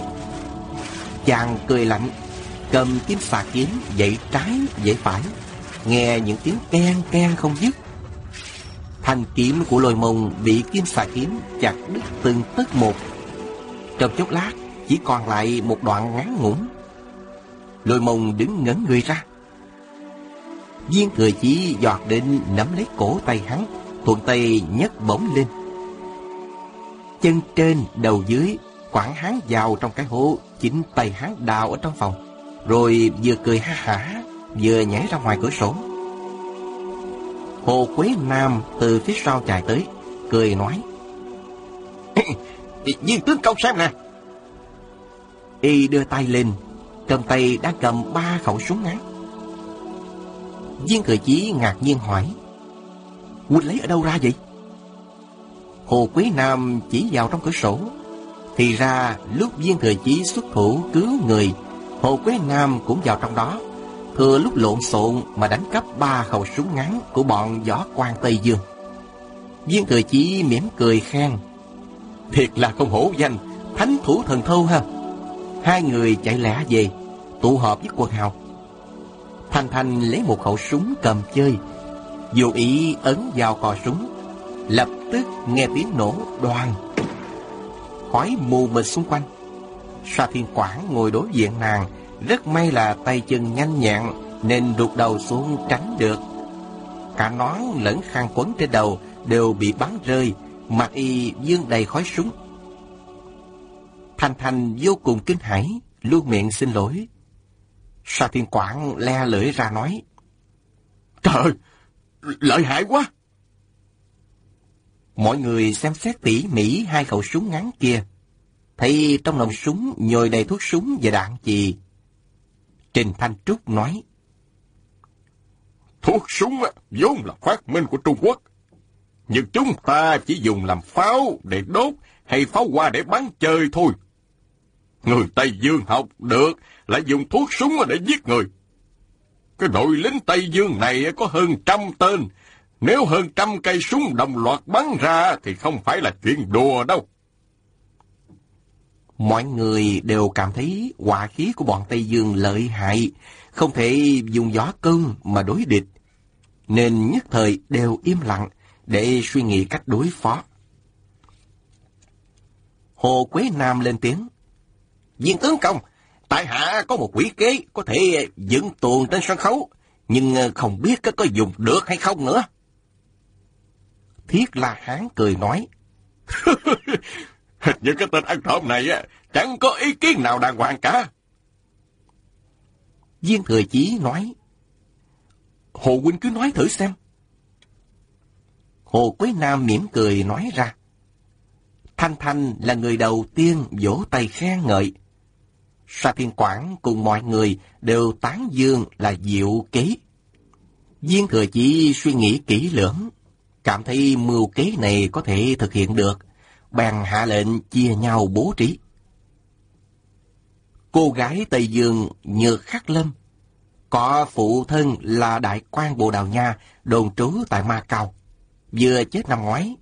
Chàng cười lạnh, Cầm kiếm xà kiếm, dậy trái, dậy phải. Nghe những tiếng ken ken không dứt. Thanh kiếm của lôi mông bị kim xà kiếm chặt đứt từng tấc một. Trong chốc lát, chỉ còn lại một đoạn ngắn ngủn. Lôi mông đứng ngẩn người ra. Viên cười chỉ giọt đến nắm lấy cổ tay hắn, Thuận tay nhấc bổng lên. Chân trên đầu dưới Quảng hắn vào trong cái hố Chính tay hắn đào ở trong phòng Rồi vừa cười ha hả Vừa nhảy ra ngoài cửa sổ Hồ Quế Nam từ phía sau chạy tới Cười nói Viên tướng công xem nè Y đưa tay lên trong tay đang cầm ba khẩu súng ngắn. Viên Thừa Chí ngạc nhiên hỏi, Huynh lấy ở đâu ra vậy? Hồ Quý Nam chỉ vào trong cửa sổ. Thì ra lúc Viên Thừa Chí xuất thủ cứu người, Hồ Quý Nam cũng vào trong đó. Thừa lúc lộn xộn mà đánh cắp ba khẩu súng ngắn của bọn võ quan Tây Dương. Viên Thừa Chí mỉm cười khen, Thiệt là không hổ danh, thánh thủ thần thâu ha. Hai người chạy lẻ về, tụ họp với quân hào. Thanh Thanh lấy một khẩu súng cầm chơi, dù ý ấn vào cò súng, lập tức nghe tiếng nổ đoàn. Khói mù mịt xung quanh. Sa Thiên Quảng ngồi đối diện nàng, rất may là tay chân nhanh nhẹn nên rụt đầu xuống tránh được. Cả nón lẫn khăn quấn trên đầu đều bị bắn rơi, mặt y dương đầy khói súng. Thanh Thanh vô cùng kinh hãi, luôn miệng xin lỗi. Sa Thiên Quảng le lưỡi ra nói. Trời, lợi hại quá! Mọi người xem xét tỉ mỉ hai khẩu súng ngắn kia. Thấy trong lòng súng nhồi đầy thuốc súng và đạn chì. Trình Thanh Trúc nói. Thuốc súng vốn là phát minh của Trung Quốc. Nhưng chúng ta chỉ dùng làm pháo để đốt hay pháo hoa để bắn chơi thôi. Người Tây Dương học được lại dùng thuốc súng để giết người. Cái đội lính Tây Dương này có hơn trăm tên. Nếu hơn trăm cây súng đồng loạt bắn ra thì không phải là chuyện đùa đâu. Mọi người đều cảm thấy hỏa khí của bọn Tây Dương lợi hại, không thể dùng gió cơn mà đối địch. Nên nhất thời đều im lặng để suy nghĩ cách đối phó. Hồ Quế Nam lên tiếng. Viên tướng công, tại hạ có một quỷ kế có thể dựng tuồng trên sân khấu, nhưng không biết có dùng được hay không nữa. Thiết La Hán cười nói. Những cái tên ăn trộm này á, chẳng có ý kiến nào đàng hoàng cả. Viên Thừa Chí nói. Hồ Huynh cứ nói thử xem. Hồ Quế Nam mỉm cười nói ra. Thanh Thanh là người đầu tiên vỗ tay khen ngợi. Sa Thiên Quảng cùng mọi người đều tán dương là diệu kế. Viên Thừa Chí suy nghĩ kỹ lưỡng, cảm thấy mưu kế này có thể thực hiện được, bèn hạ lệnh chia nhau bố trí. Cô gái Tây Dương Nhược Khắc Lâm, có phụ thân là đại quan Bồ Đào Nha, đồn trú tại Ma Cao, vừa chết năm ngoái.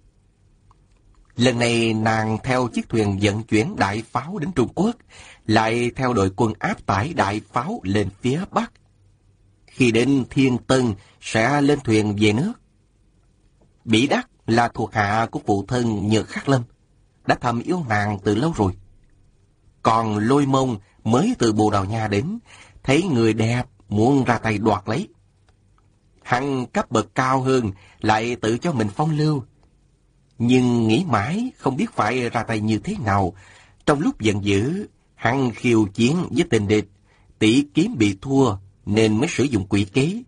Lần này nàng theo chiếc thuyền vận chuyển đại pháo đến Trung Quốc, lại theo đội quân áp tải đại pháo lên phía Bắc. Khi đến Thiên Tân sẽ lên thuyền về nước. Bỉ Đắc là thuộc hạ của phụ thân Nhược Khắc Lâm, đã thầm yêu nàng từ lâu rồi. Còn lôi mông mới từ Bồ Đào Nha đến, thấy người đẹp muốn ra tay đoạt lấy. Hắn cấp bậc cao hơn, lại tự cho mình phong lưu. Nhưng nghĩ mãi không biết phải ra tay như thế nào. Trong lúc giận dữ, hắn khiêu chiến với tình địch, tỷ kiếm bị thua nên mới sử dụng quỷ kế.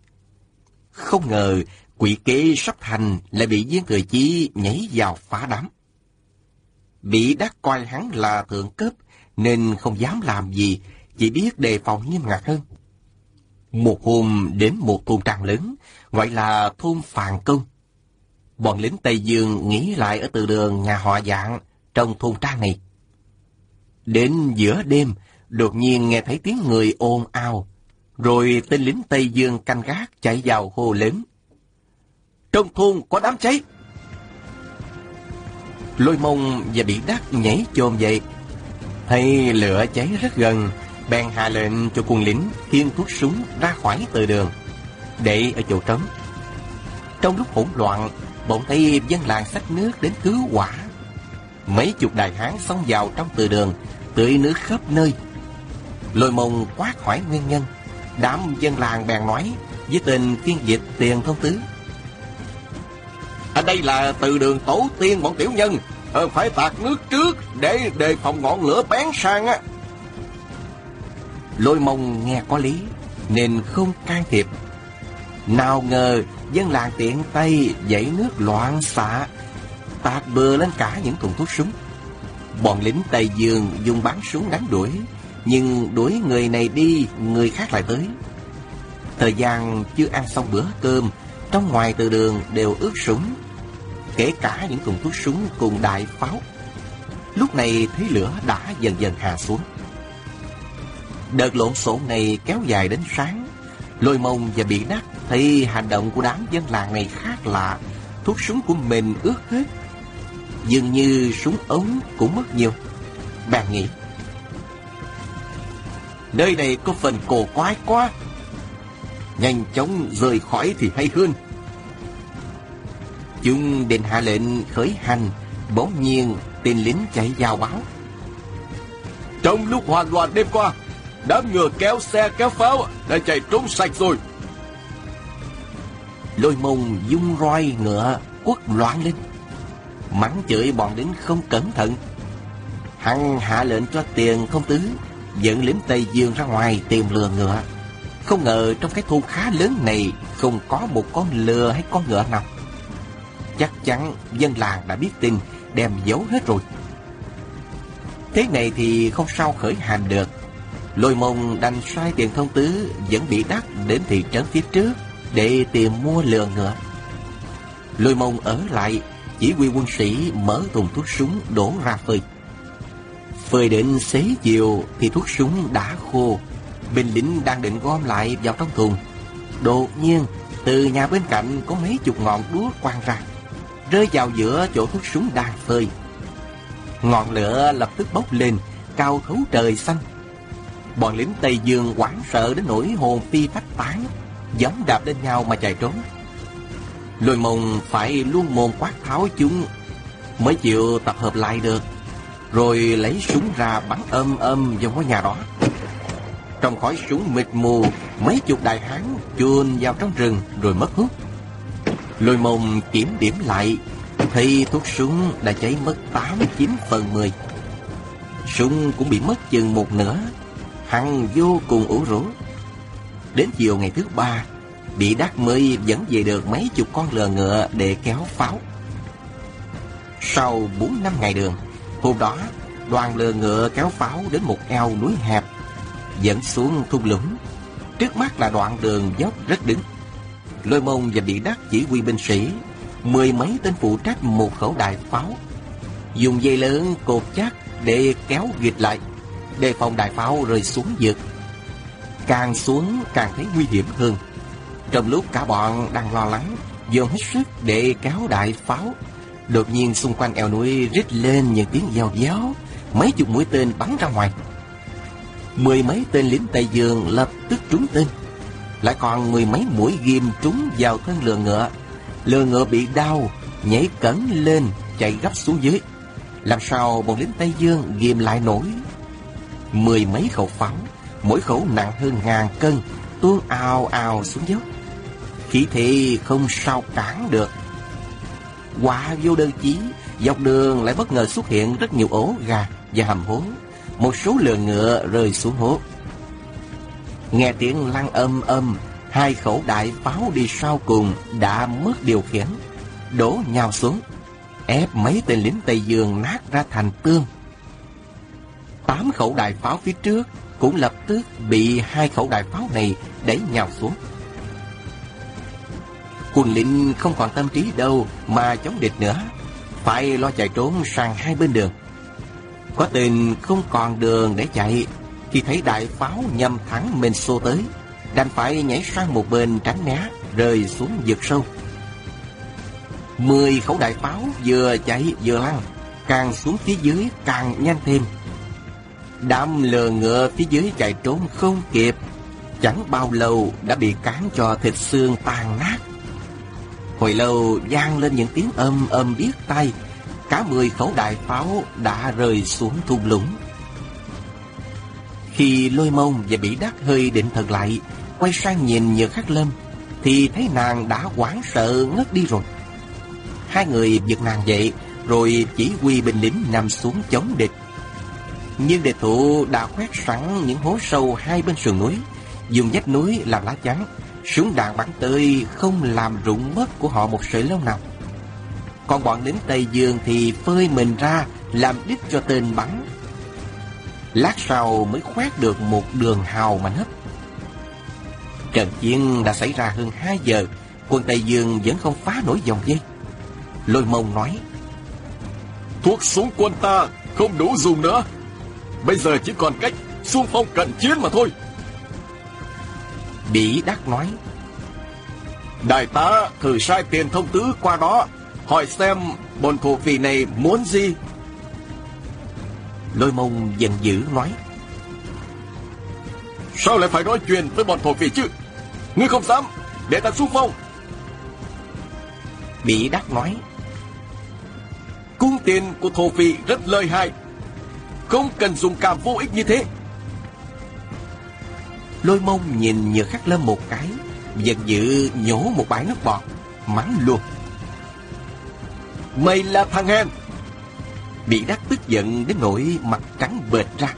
Không ngờ quỷ kế sắp thành lại bị viên thừa chí nhảy vào phá đám. Bị đắc coi hắn là thượng cấp nên không dám làm gì, chỉ biết đề phòng nghiêm ngặt hơn. Một hôm đến một thôn trang lớn, gọi là thôn Phàn Công. Bọn lính Tây Dương nghỉ lại ở từ đường nhà họ dạng trong thôn trang này. Đến giữa đêm, đột nhiên nghe thấy tiếng người ồn ào, rồi tên lính Tây Dương canh gác chạy vào hô lớn. Trong thôn có đám cháy! Lôi mông và bị đắc nhảy chồm dậy. Thấy lửa cháy rất gần, bèn hạ lệnh cho quân lính khiêng thuốc súng ra khỏi từ đường, để ở chỗ trống. Trong lúc hỗn loạn, bọn thấy dân làng xách nước đến cứu quả. Mấy chục đại hán xông vào trong từ đường, tưới nước khắp nơi. Lôi mông quát hỏi nguyên nhân, đám dân làng bèn nói với tên phiên dịch tiền thông tứ. Ở đây là từ đường tổ tiên bọn tiểu nhân, ờ, phải tạt nước trước để đề phòng ngọn lửa bén sang á. Lôi mông nghe có lý, nên không can thiệp. Nào ngờ dân làng tiện tay dãy nước loạn xạ, tạt bừa lên cả những thùng thuốc súng. Bọn lính Tây Dương dùng bắn súng đánh đuổi, nhưng đuổi người này đi, người khác lại tới. Thời gian chưa ăn xong bữa cơm, trong ngoài từ đường đều ướt súng, kể cả những thùng thuốc súng cùng đại pháo. Lúc này thấy lửa đã dần dần hạ xuống. Đợt lộn xộn này kéo dài đến sáng. Lôi mông và bị đắc thấy hành động của đám dân làng này khác lạ. Thuốc súng của mình ướt hết. Dường như súng ống cũng mất nhiều. Bạn nghĩ. Nơi này có phần cổ quái quá. Nhanh chóng rời khỏi thì hay hơn. Chúng định hạ lệnh khởi hành, bỗng nhiên tên lính chạy vào báo. Trong lúc hoàn loạn đêm qua, đám ngựa kéo xe kéo pháo đã chạy trốn sạch rồi. Lôi mông dung roi ngựa quất loạn lên. Mắng chửi bọn lính không cẩn thận. Hắn hạ lệnh cho tiền không tứ, dẫn lính Tây Dương ra ngoài tìm lừa ngựa. Không ngờ trong cái thôn khá lớn này không có một con lừa hay con ngựa nào. Chắc chắn dân làng đã biết tin, đem giấu hết rồi. Thế này thì không sao khởi hành được. Lôi mông đành sai tiền thông tứ dẫn bị đắc đến thị trấn phía trước để tìm mua lừa ngựa. Lôi mông ở lại, chỉ huy quân sĩ mở thùng thuốc súng đổ ra phơi. Phơi đến xế chiều thì thuốc súng đã khô. Binh lính đang định gom lại vào trong thùng. Đột nhiên, từ nhà bên cạnh có mấy chục ngọn đuốc quang ra, rơi vào giữa chỗ thuốc súng đang phơi. Ngọn lửa lập tức bốc lên, cao thấu trời xanh. Bọn lính Tây Dương hoảng sợ đến nỗi hồn phi phách tán, giống đạp lên nhau mà chạy trốn. Lôi mông phải luôn mồm quát tháo chúng mới chịu tập hợp lại được, rồi lấy súng ra bắn âm âm vào ngôi nhà đó. Trong khói súng mịt mù, mấy chục đại hán chuồn vào trong rừng rồi mất hút. Lôi mông kiểm điểm lại, thì thuốc súng đã cháy mất 8-9 phần 10 Súng cũng bị mất chừng một nửa, Hắn vô cùng ủ rũ. Đến chiều ngày thứ ba, Bị đắc mới dẫn về được mấy chục con lừa ngựa để kéo pháo. Sau 4 năm ngày đường, Hôm đó, đoàn lừa ngựa kéo pháo đến một eo núi hẹp, Dẫn xuống thung lũng. Trước mắt là đoạn đường dốc rất đứng. Lôi mông và bị đắc chỉ huy binh sĩ, mười mấy tên phụ trách một khẩu đại pháo. Dùng dây lớn, cột chắc để kéo gịch lại, đề phòng đại pháo rơi xuống vực. Càng xuống, càng thấy nguy hiểm hơn. Trong lúc cả bọn đang lo lắng, dồn hết sức để kéo đại pháo, đột nhiên xung quanh eo núi rít lên những tiếng gieo giáo mấy chục mũi tên bắn ra ngoài. Mười mấy tên lính tây dương lập tức trúng tên lại còn mười mấy mũi ghim trúng vào thân lừa ngựa Lừa ngựa bị đau, nhảy cẩn lên, chạy gấp xuống dưới. Làm sao bọn lính Tây Dương ghim lại nổi? Mười mấy khẩu pháo, mỗi khẩu nặng hơn ngàn cân, tuôn ào ào xuống dốc. Khí thị không sao cản được. Quả vô đơn chí, dọc đường lại bất ngờ xuất hiện rất nhiều ổ gà và hầm hố. Một số lừa ngựa rơi xuống hố. Nghe tiếng lăn âm âm, hai khẩu đại pháo đi sau cùng đã mất điều khiển, đổ nhào xuống, ép mấy tên lính Tây Dương nát ra thành tương. Tám khẩu đại pháo phía trước cũng lập tức bị hai khẩu đại pháo này đẩy nhào xuống. Quân lính không còn tâm trí đâu mà chống địch nữa, phải lo chạy trốn sang hai bên đường. Có tên không còn đường để chạy, khi thấy đại pháo nhằm thẳng men xô tới, đành phải nhảy sang một bên tránh né, rơi xuống vực sâu. Mười khẩu đại pháo vừa chạy vừa lăn, càng xuống phía dưới càng nhanh thêm. Đám lừa ngựa phía dưới chạy trốn không kịp, chẳng bao lâu đã bị cán cho thịt xương tan nát. Hồi lâu vang lên những tiếng âm âm biết tay, cả mười khẩu đại pháo đã rơi xuống thung lũng. Khi lôi mông và bị đắc hơi định thần lại, quay sang nhìn Nhược Khắc Lâm thì thấy nàng đã hoảng sợ ngất đi rồi. Hai người giật nàng dậy rồi chỉ huy binh lính nằm xuống chống địch. Nhưng địch thủ đã khoét sẵn những hố sâu hai bên sườn núi, dùng vách núi làm lá chắn, súng đạn bắn tới không làm rụng mất của họ một sợi lông nào. Còn bọn lính Tây Dương thì phơi mình ra làm đích cho tên bắn. Lát sau mới khoét được một đường hào mà nấp. Trận chiến đã xảy ra hơn 2 giờ, quân Tây Dương vẫn không phá nổi dòng dây. Lôi mông nói, Thuốc súng quân ta không đủ dùng nữa. Bây giờ chỉ còn cách xung phong cận chiến mà thôi. Bỉ Đắc nói, Đại tá thử sai tiền thông tứ qua đó, hỏi xem bọn thổ phỉ này muốn gì. Lôi mông giận dữ nói, Sao lại phải nói chuyện với bọn thổ phỉ chứ? Ngươi không dám, để ta xung phong. Bị đắc nói. Cung tiền của thổ phỉ rất lợi hại. Không cần dùng cảm vô ích như thế. Lôi mông nhìn nhờ khắc lâm một cái, giận dữ nhổ một bãi nước bọt, mắng luôn. Mày là thằng hèn. Bị đắc tức giận đến nỗi mặt trắng bệt ra,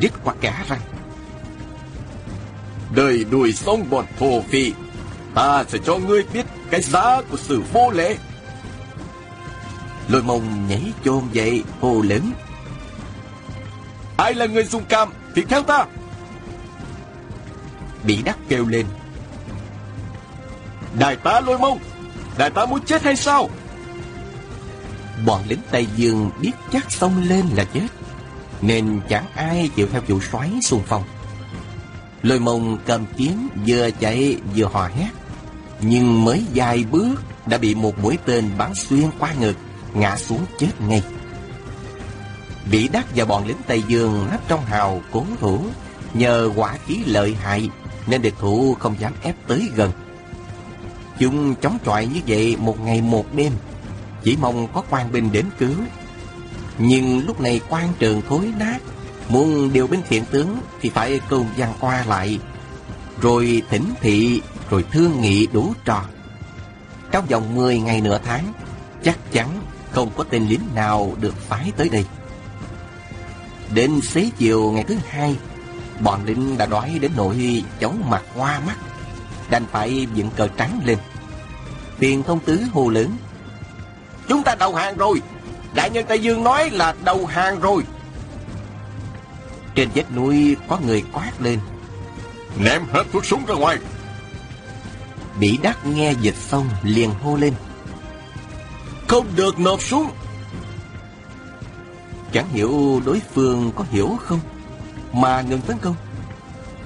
rít qua cả răng. Đời đuổi xong bọn thổ phỉ, ta sẽ cho ngươi biết cái giá của sự vô lễ. Lôi mông nhảy chôn dậy, hô lớn. Ai là người dùng cam thì theo ta. Bị đắc kêu lên. Đại tá lôi mông, đại tá muốn chết hay sao? Bọn lính Tây Dương biết chắc xông lên là chết, nên chẳng ai chịu theo chủ soái xung phong. Lôi mông cầm kiếm vừa chạy vừa hò hét, nhưng mới vài bước đã bị một mũi tên bắn xuyên qua ngực, ngã xuống chết ngay. Bị đắc và bọn lính Tây Dương nấp trong hào cố thủ, nhờ quả khí lợi hại nên địch thủ không dám ép tới gần. Chúng chống chọi như vậy một ngày một đêm, chỉ mong có quan binh đến cứu. Nhưng lúc này quan trường thối nát, muốn điều binh thiện tướng thì phải cầu văn qua lại, rồi thỉnh thị, rồi thương nghị đủ trò. Trong vòng 10 ngày nửa tháng, chắc chắn không có tên lính nào được phái tới đây. Đến xế chiều ngày thứ hai, bọn lính đã đói đến nỗi chóng mặt hoa mắt, đành phải dựng cờ trắng lên. Tiền thông tứ hô lớn. Chúng ta đầu hàng rồi, đại nhân Tây Dương nói là đầu hàng rồi. Trên vách núi có người quát lên. Ném hết thuốc súng ra ngoài. Bị đắc nghe dịch xong liền hô lên. Không được nộp súng. Chẳng hiểu đối phương có hiểu không Mà ngừng tấn công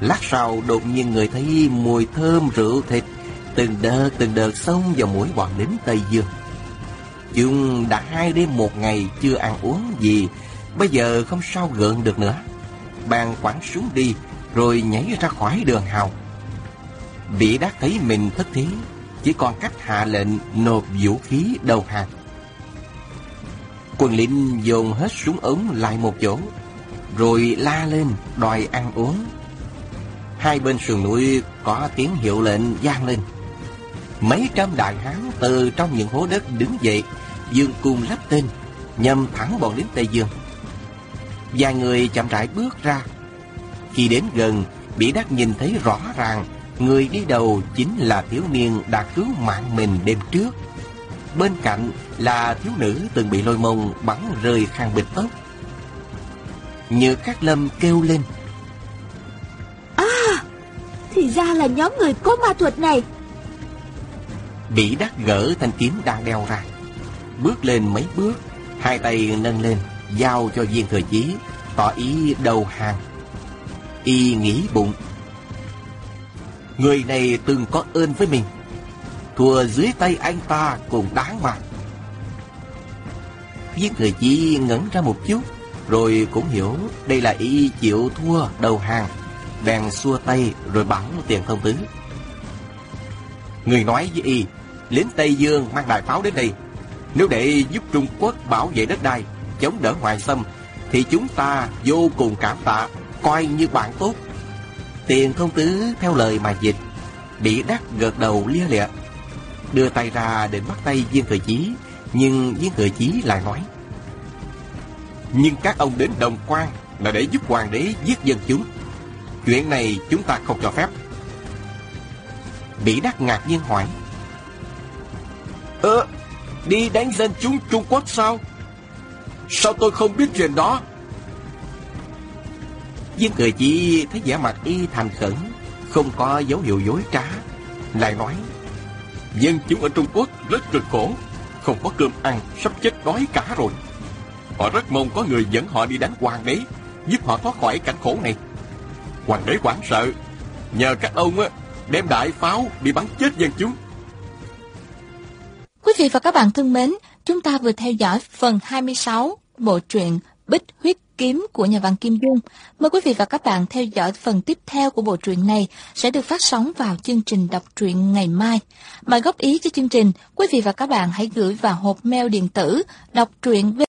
Lát sau đột nhiên người thấy mùi thơm rượu thịt Từng đợt từng đợt xông vào mũi bọn lính Tây Dương Chúng đã hai đêm một ngày chưa ăn uống gì Bây giờ không sao gượng được nữa Bàn quẳng xuống đi Rồi nhảy ra khỏi đường hào Bị đắc thấy mình thất thế Chỉ còn cách hạ lệnh nộp vũ khí đầu hàng Quân lĩnh dồn hết súng ống lại một chỗ, rồi la lên đòi ăn uống. Hai bên sườn núi có tiếng hiệu lệnh vang lên. Mấy trăm đại hán từ trong những hố đất đứng dậy, dương cung lắp tên, nhằm thẳng bọn lính Tây Dương. Vài người chậm rãi bước ra. Khi đến gần, bị đắc nhìn thấy rõ ràng người đi đầu chính là thiếu niên đã cứu mạng mình đêm trước. Bên cạnh là thiếu nữ từng bị lôi mông bắn rơi khang bịch tóc. Như các lâm kêu lên. À, thì ra là nhóm người có ma thuật này. Bị đắc gỡ thanh kiếm đang đeo ra. Bước lên mấy bước, hai tay nâng lên, giao cho viên thừa chí, tỏ ý đầu hàng. Y nghĩ bụng. Người này từng có ơn với mình thua dưới tay anh ta cũng đáng mà. Viên thừa chí ngẩn ra một chút, rồi cũng hiểu đây là y chịu thua đầu hàng, bèn xua tay rồi bảo tiền thông tứ. Người nói với y, lính Tây Dương mang đại pháo đến đây, nếu để giúp Trung Quốc bảo vệ đất đai, chống đỡ ngoại xâm, thì chúng ta vô cùng cảm tạ, coi như bạn tốt. Tiền thông tứ theo lời mà dịch, bị đắc gật đầu lia lịa đưa tay ra định bắt tay viên thừa chí nhưng viên thừa chí lại nói nhưng các ông đến đồng quan là để giúp hoàng đế giết dân chúng chuyện này chúng ta không cho phép bỉ đắc ngạc nhiên hỏi ơ đi đánh dân chúng trung quốc sao? Sao tôi không biết chuyện đó? Viên cười chỉ thấy vẻ mặt y thành khẩn, không có dấu hiệu dối trá, lại nói, Dân chúng ở Trung Quốc rất cực khổ, Không có cơm ăn, Sắp chết đói cả rồi. Họ rất mong có người dẫn họ đi đánh hoàng đế, Giúp họ thoát khỏi cảnh khổ này. Hoàng đế hoảng sợ, Nhờ các ông á, đem đại pháo đi bắn chết dân chúng. Quý vị và các bạn thân mến Chúng ta vừa theo dõi phần 26 Bộ truyện Bích Huyết kiếm của nhà văn Kim Dung. Mời quý vị và các bạn theo dõi phần tiếp theo của bộ truyện này sẽ được phát sóng vào chương trình đọc truyện ngày mai. Mời góp ý cho chương trình, quý vị và các bạn hãy gửi vào hộp mail điện tử đọc truyện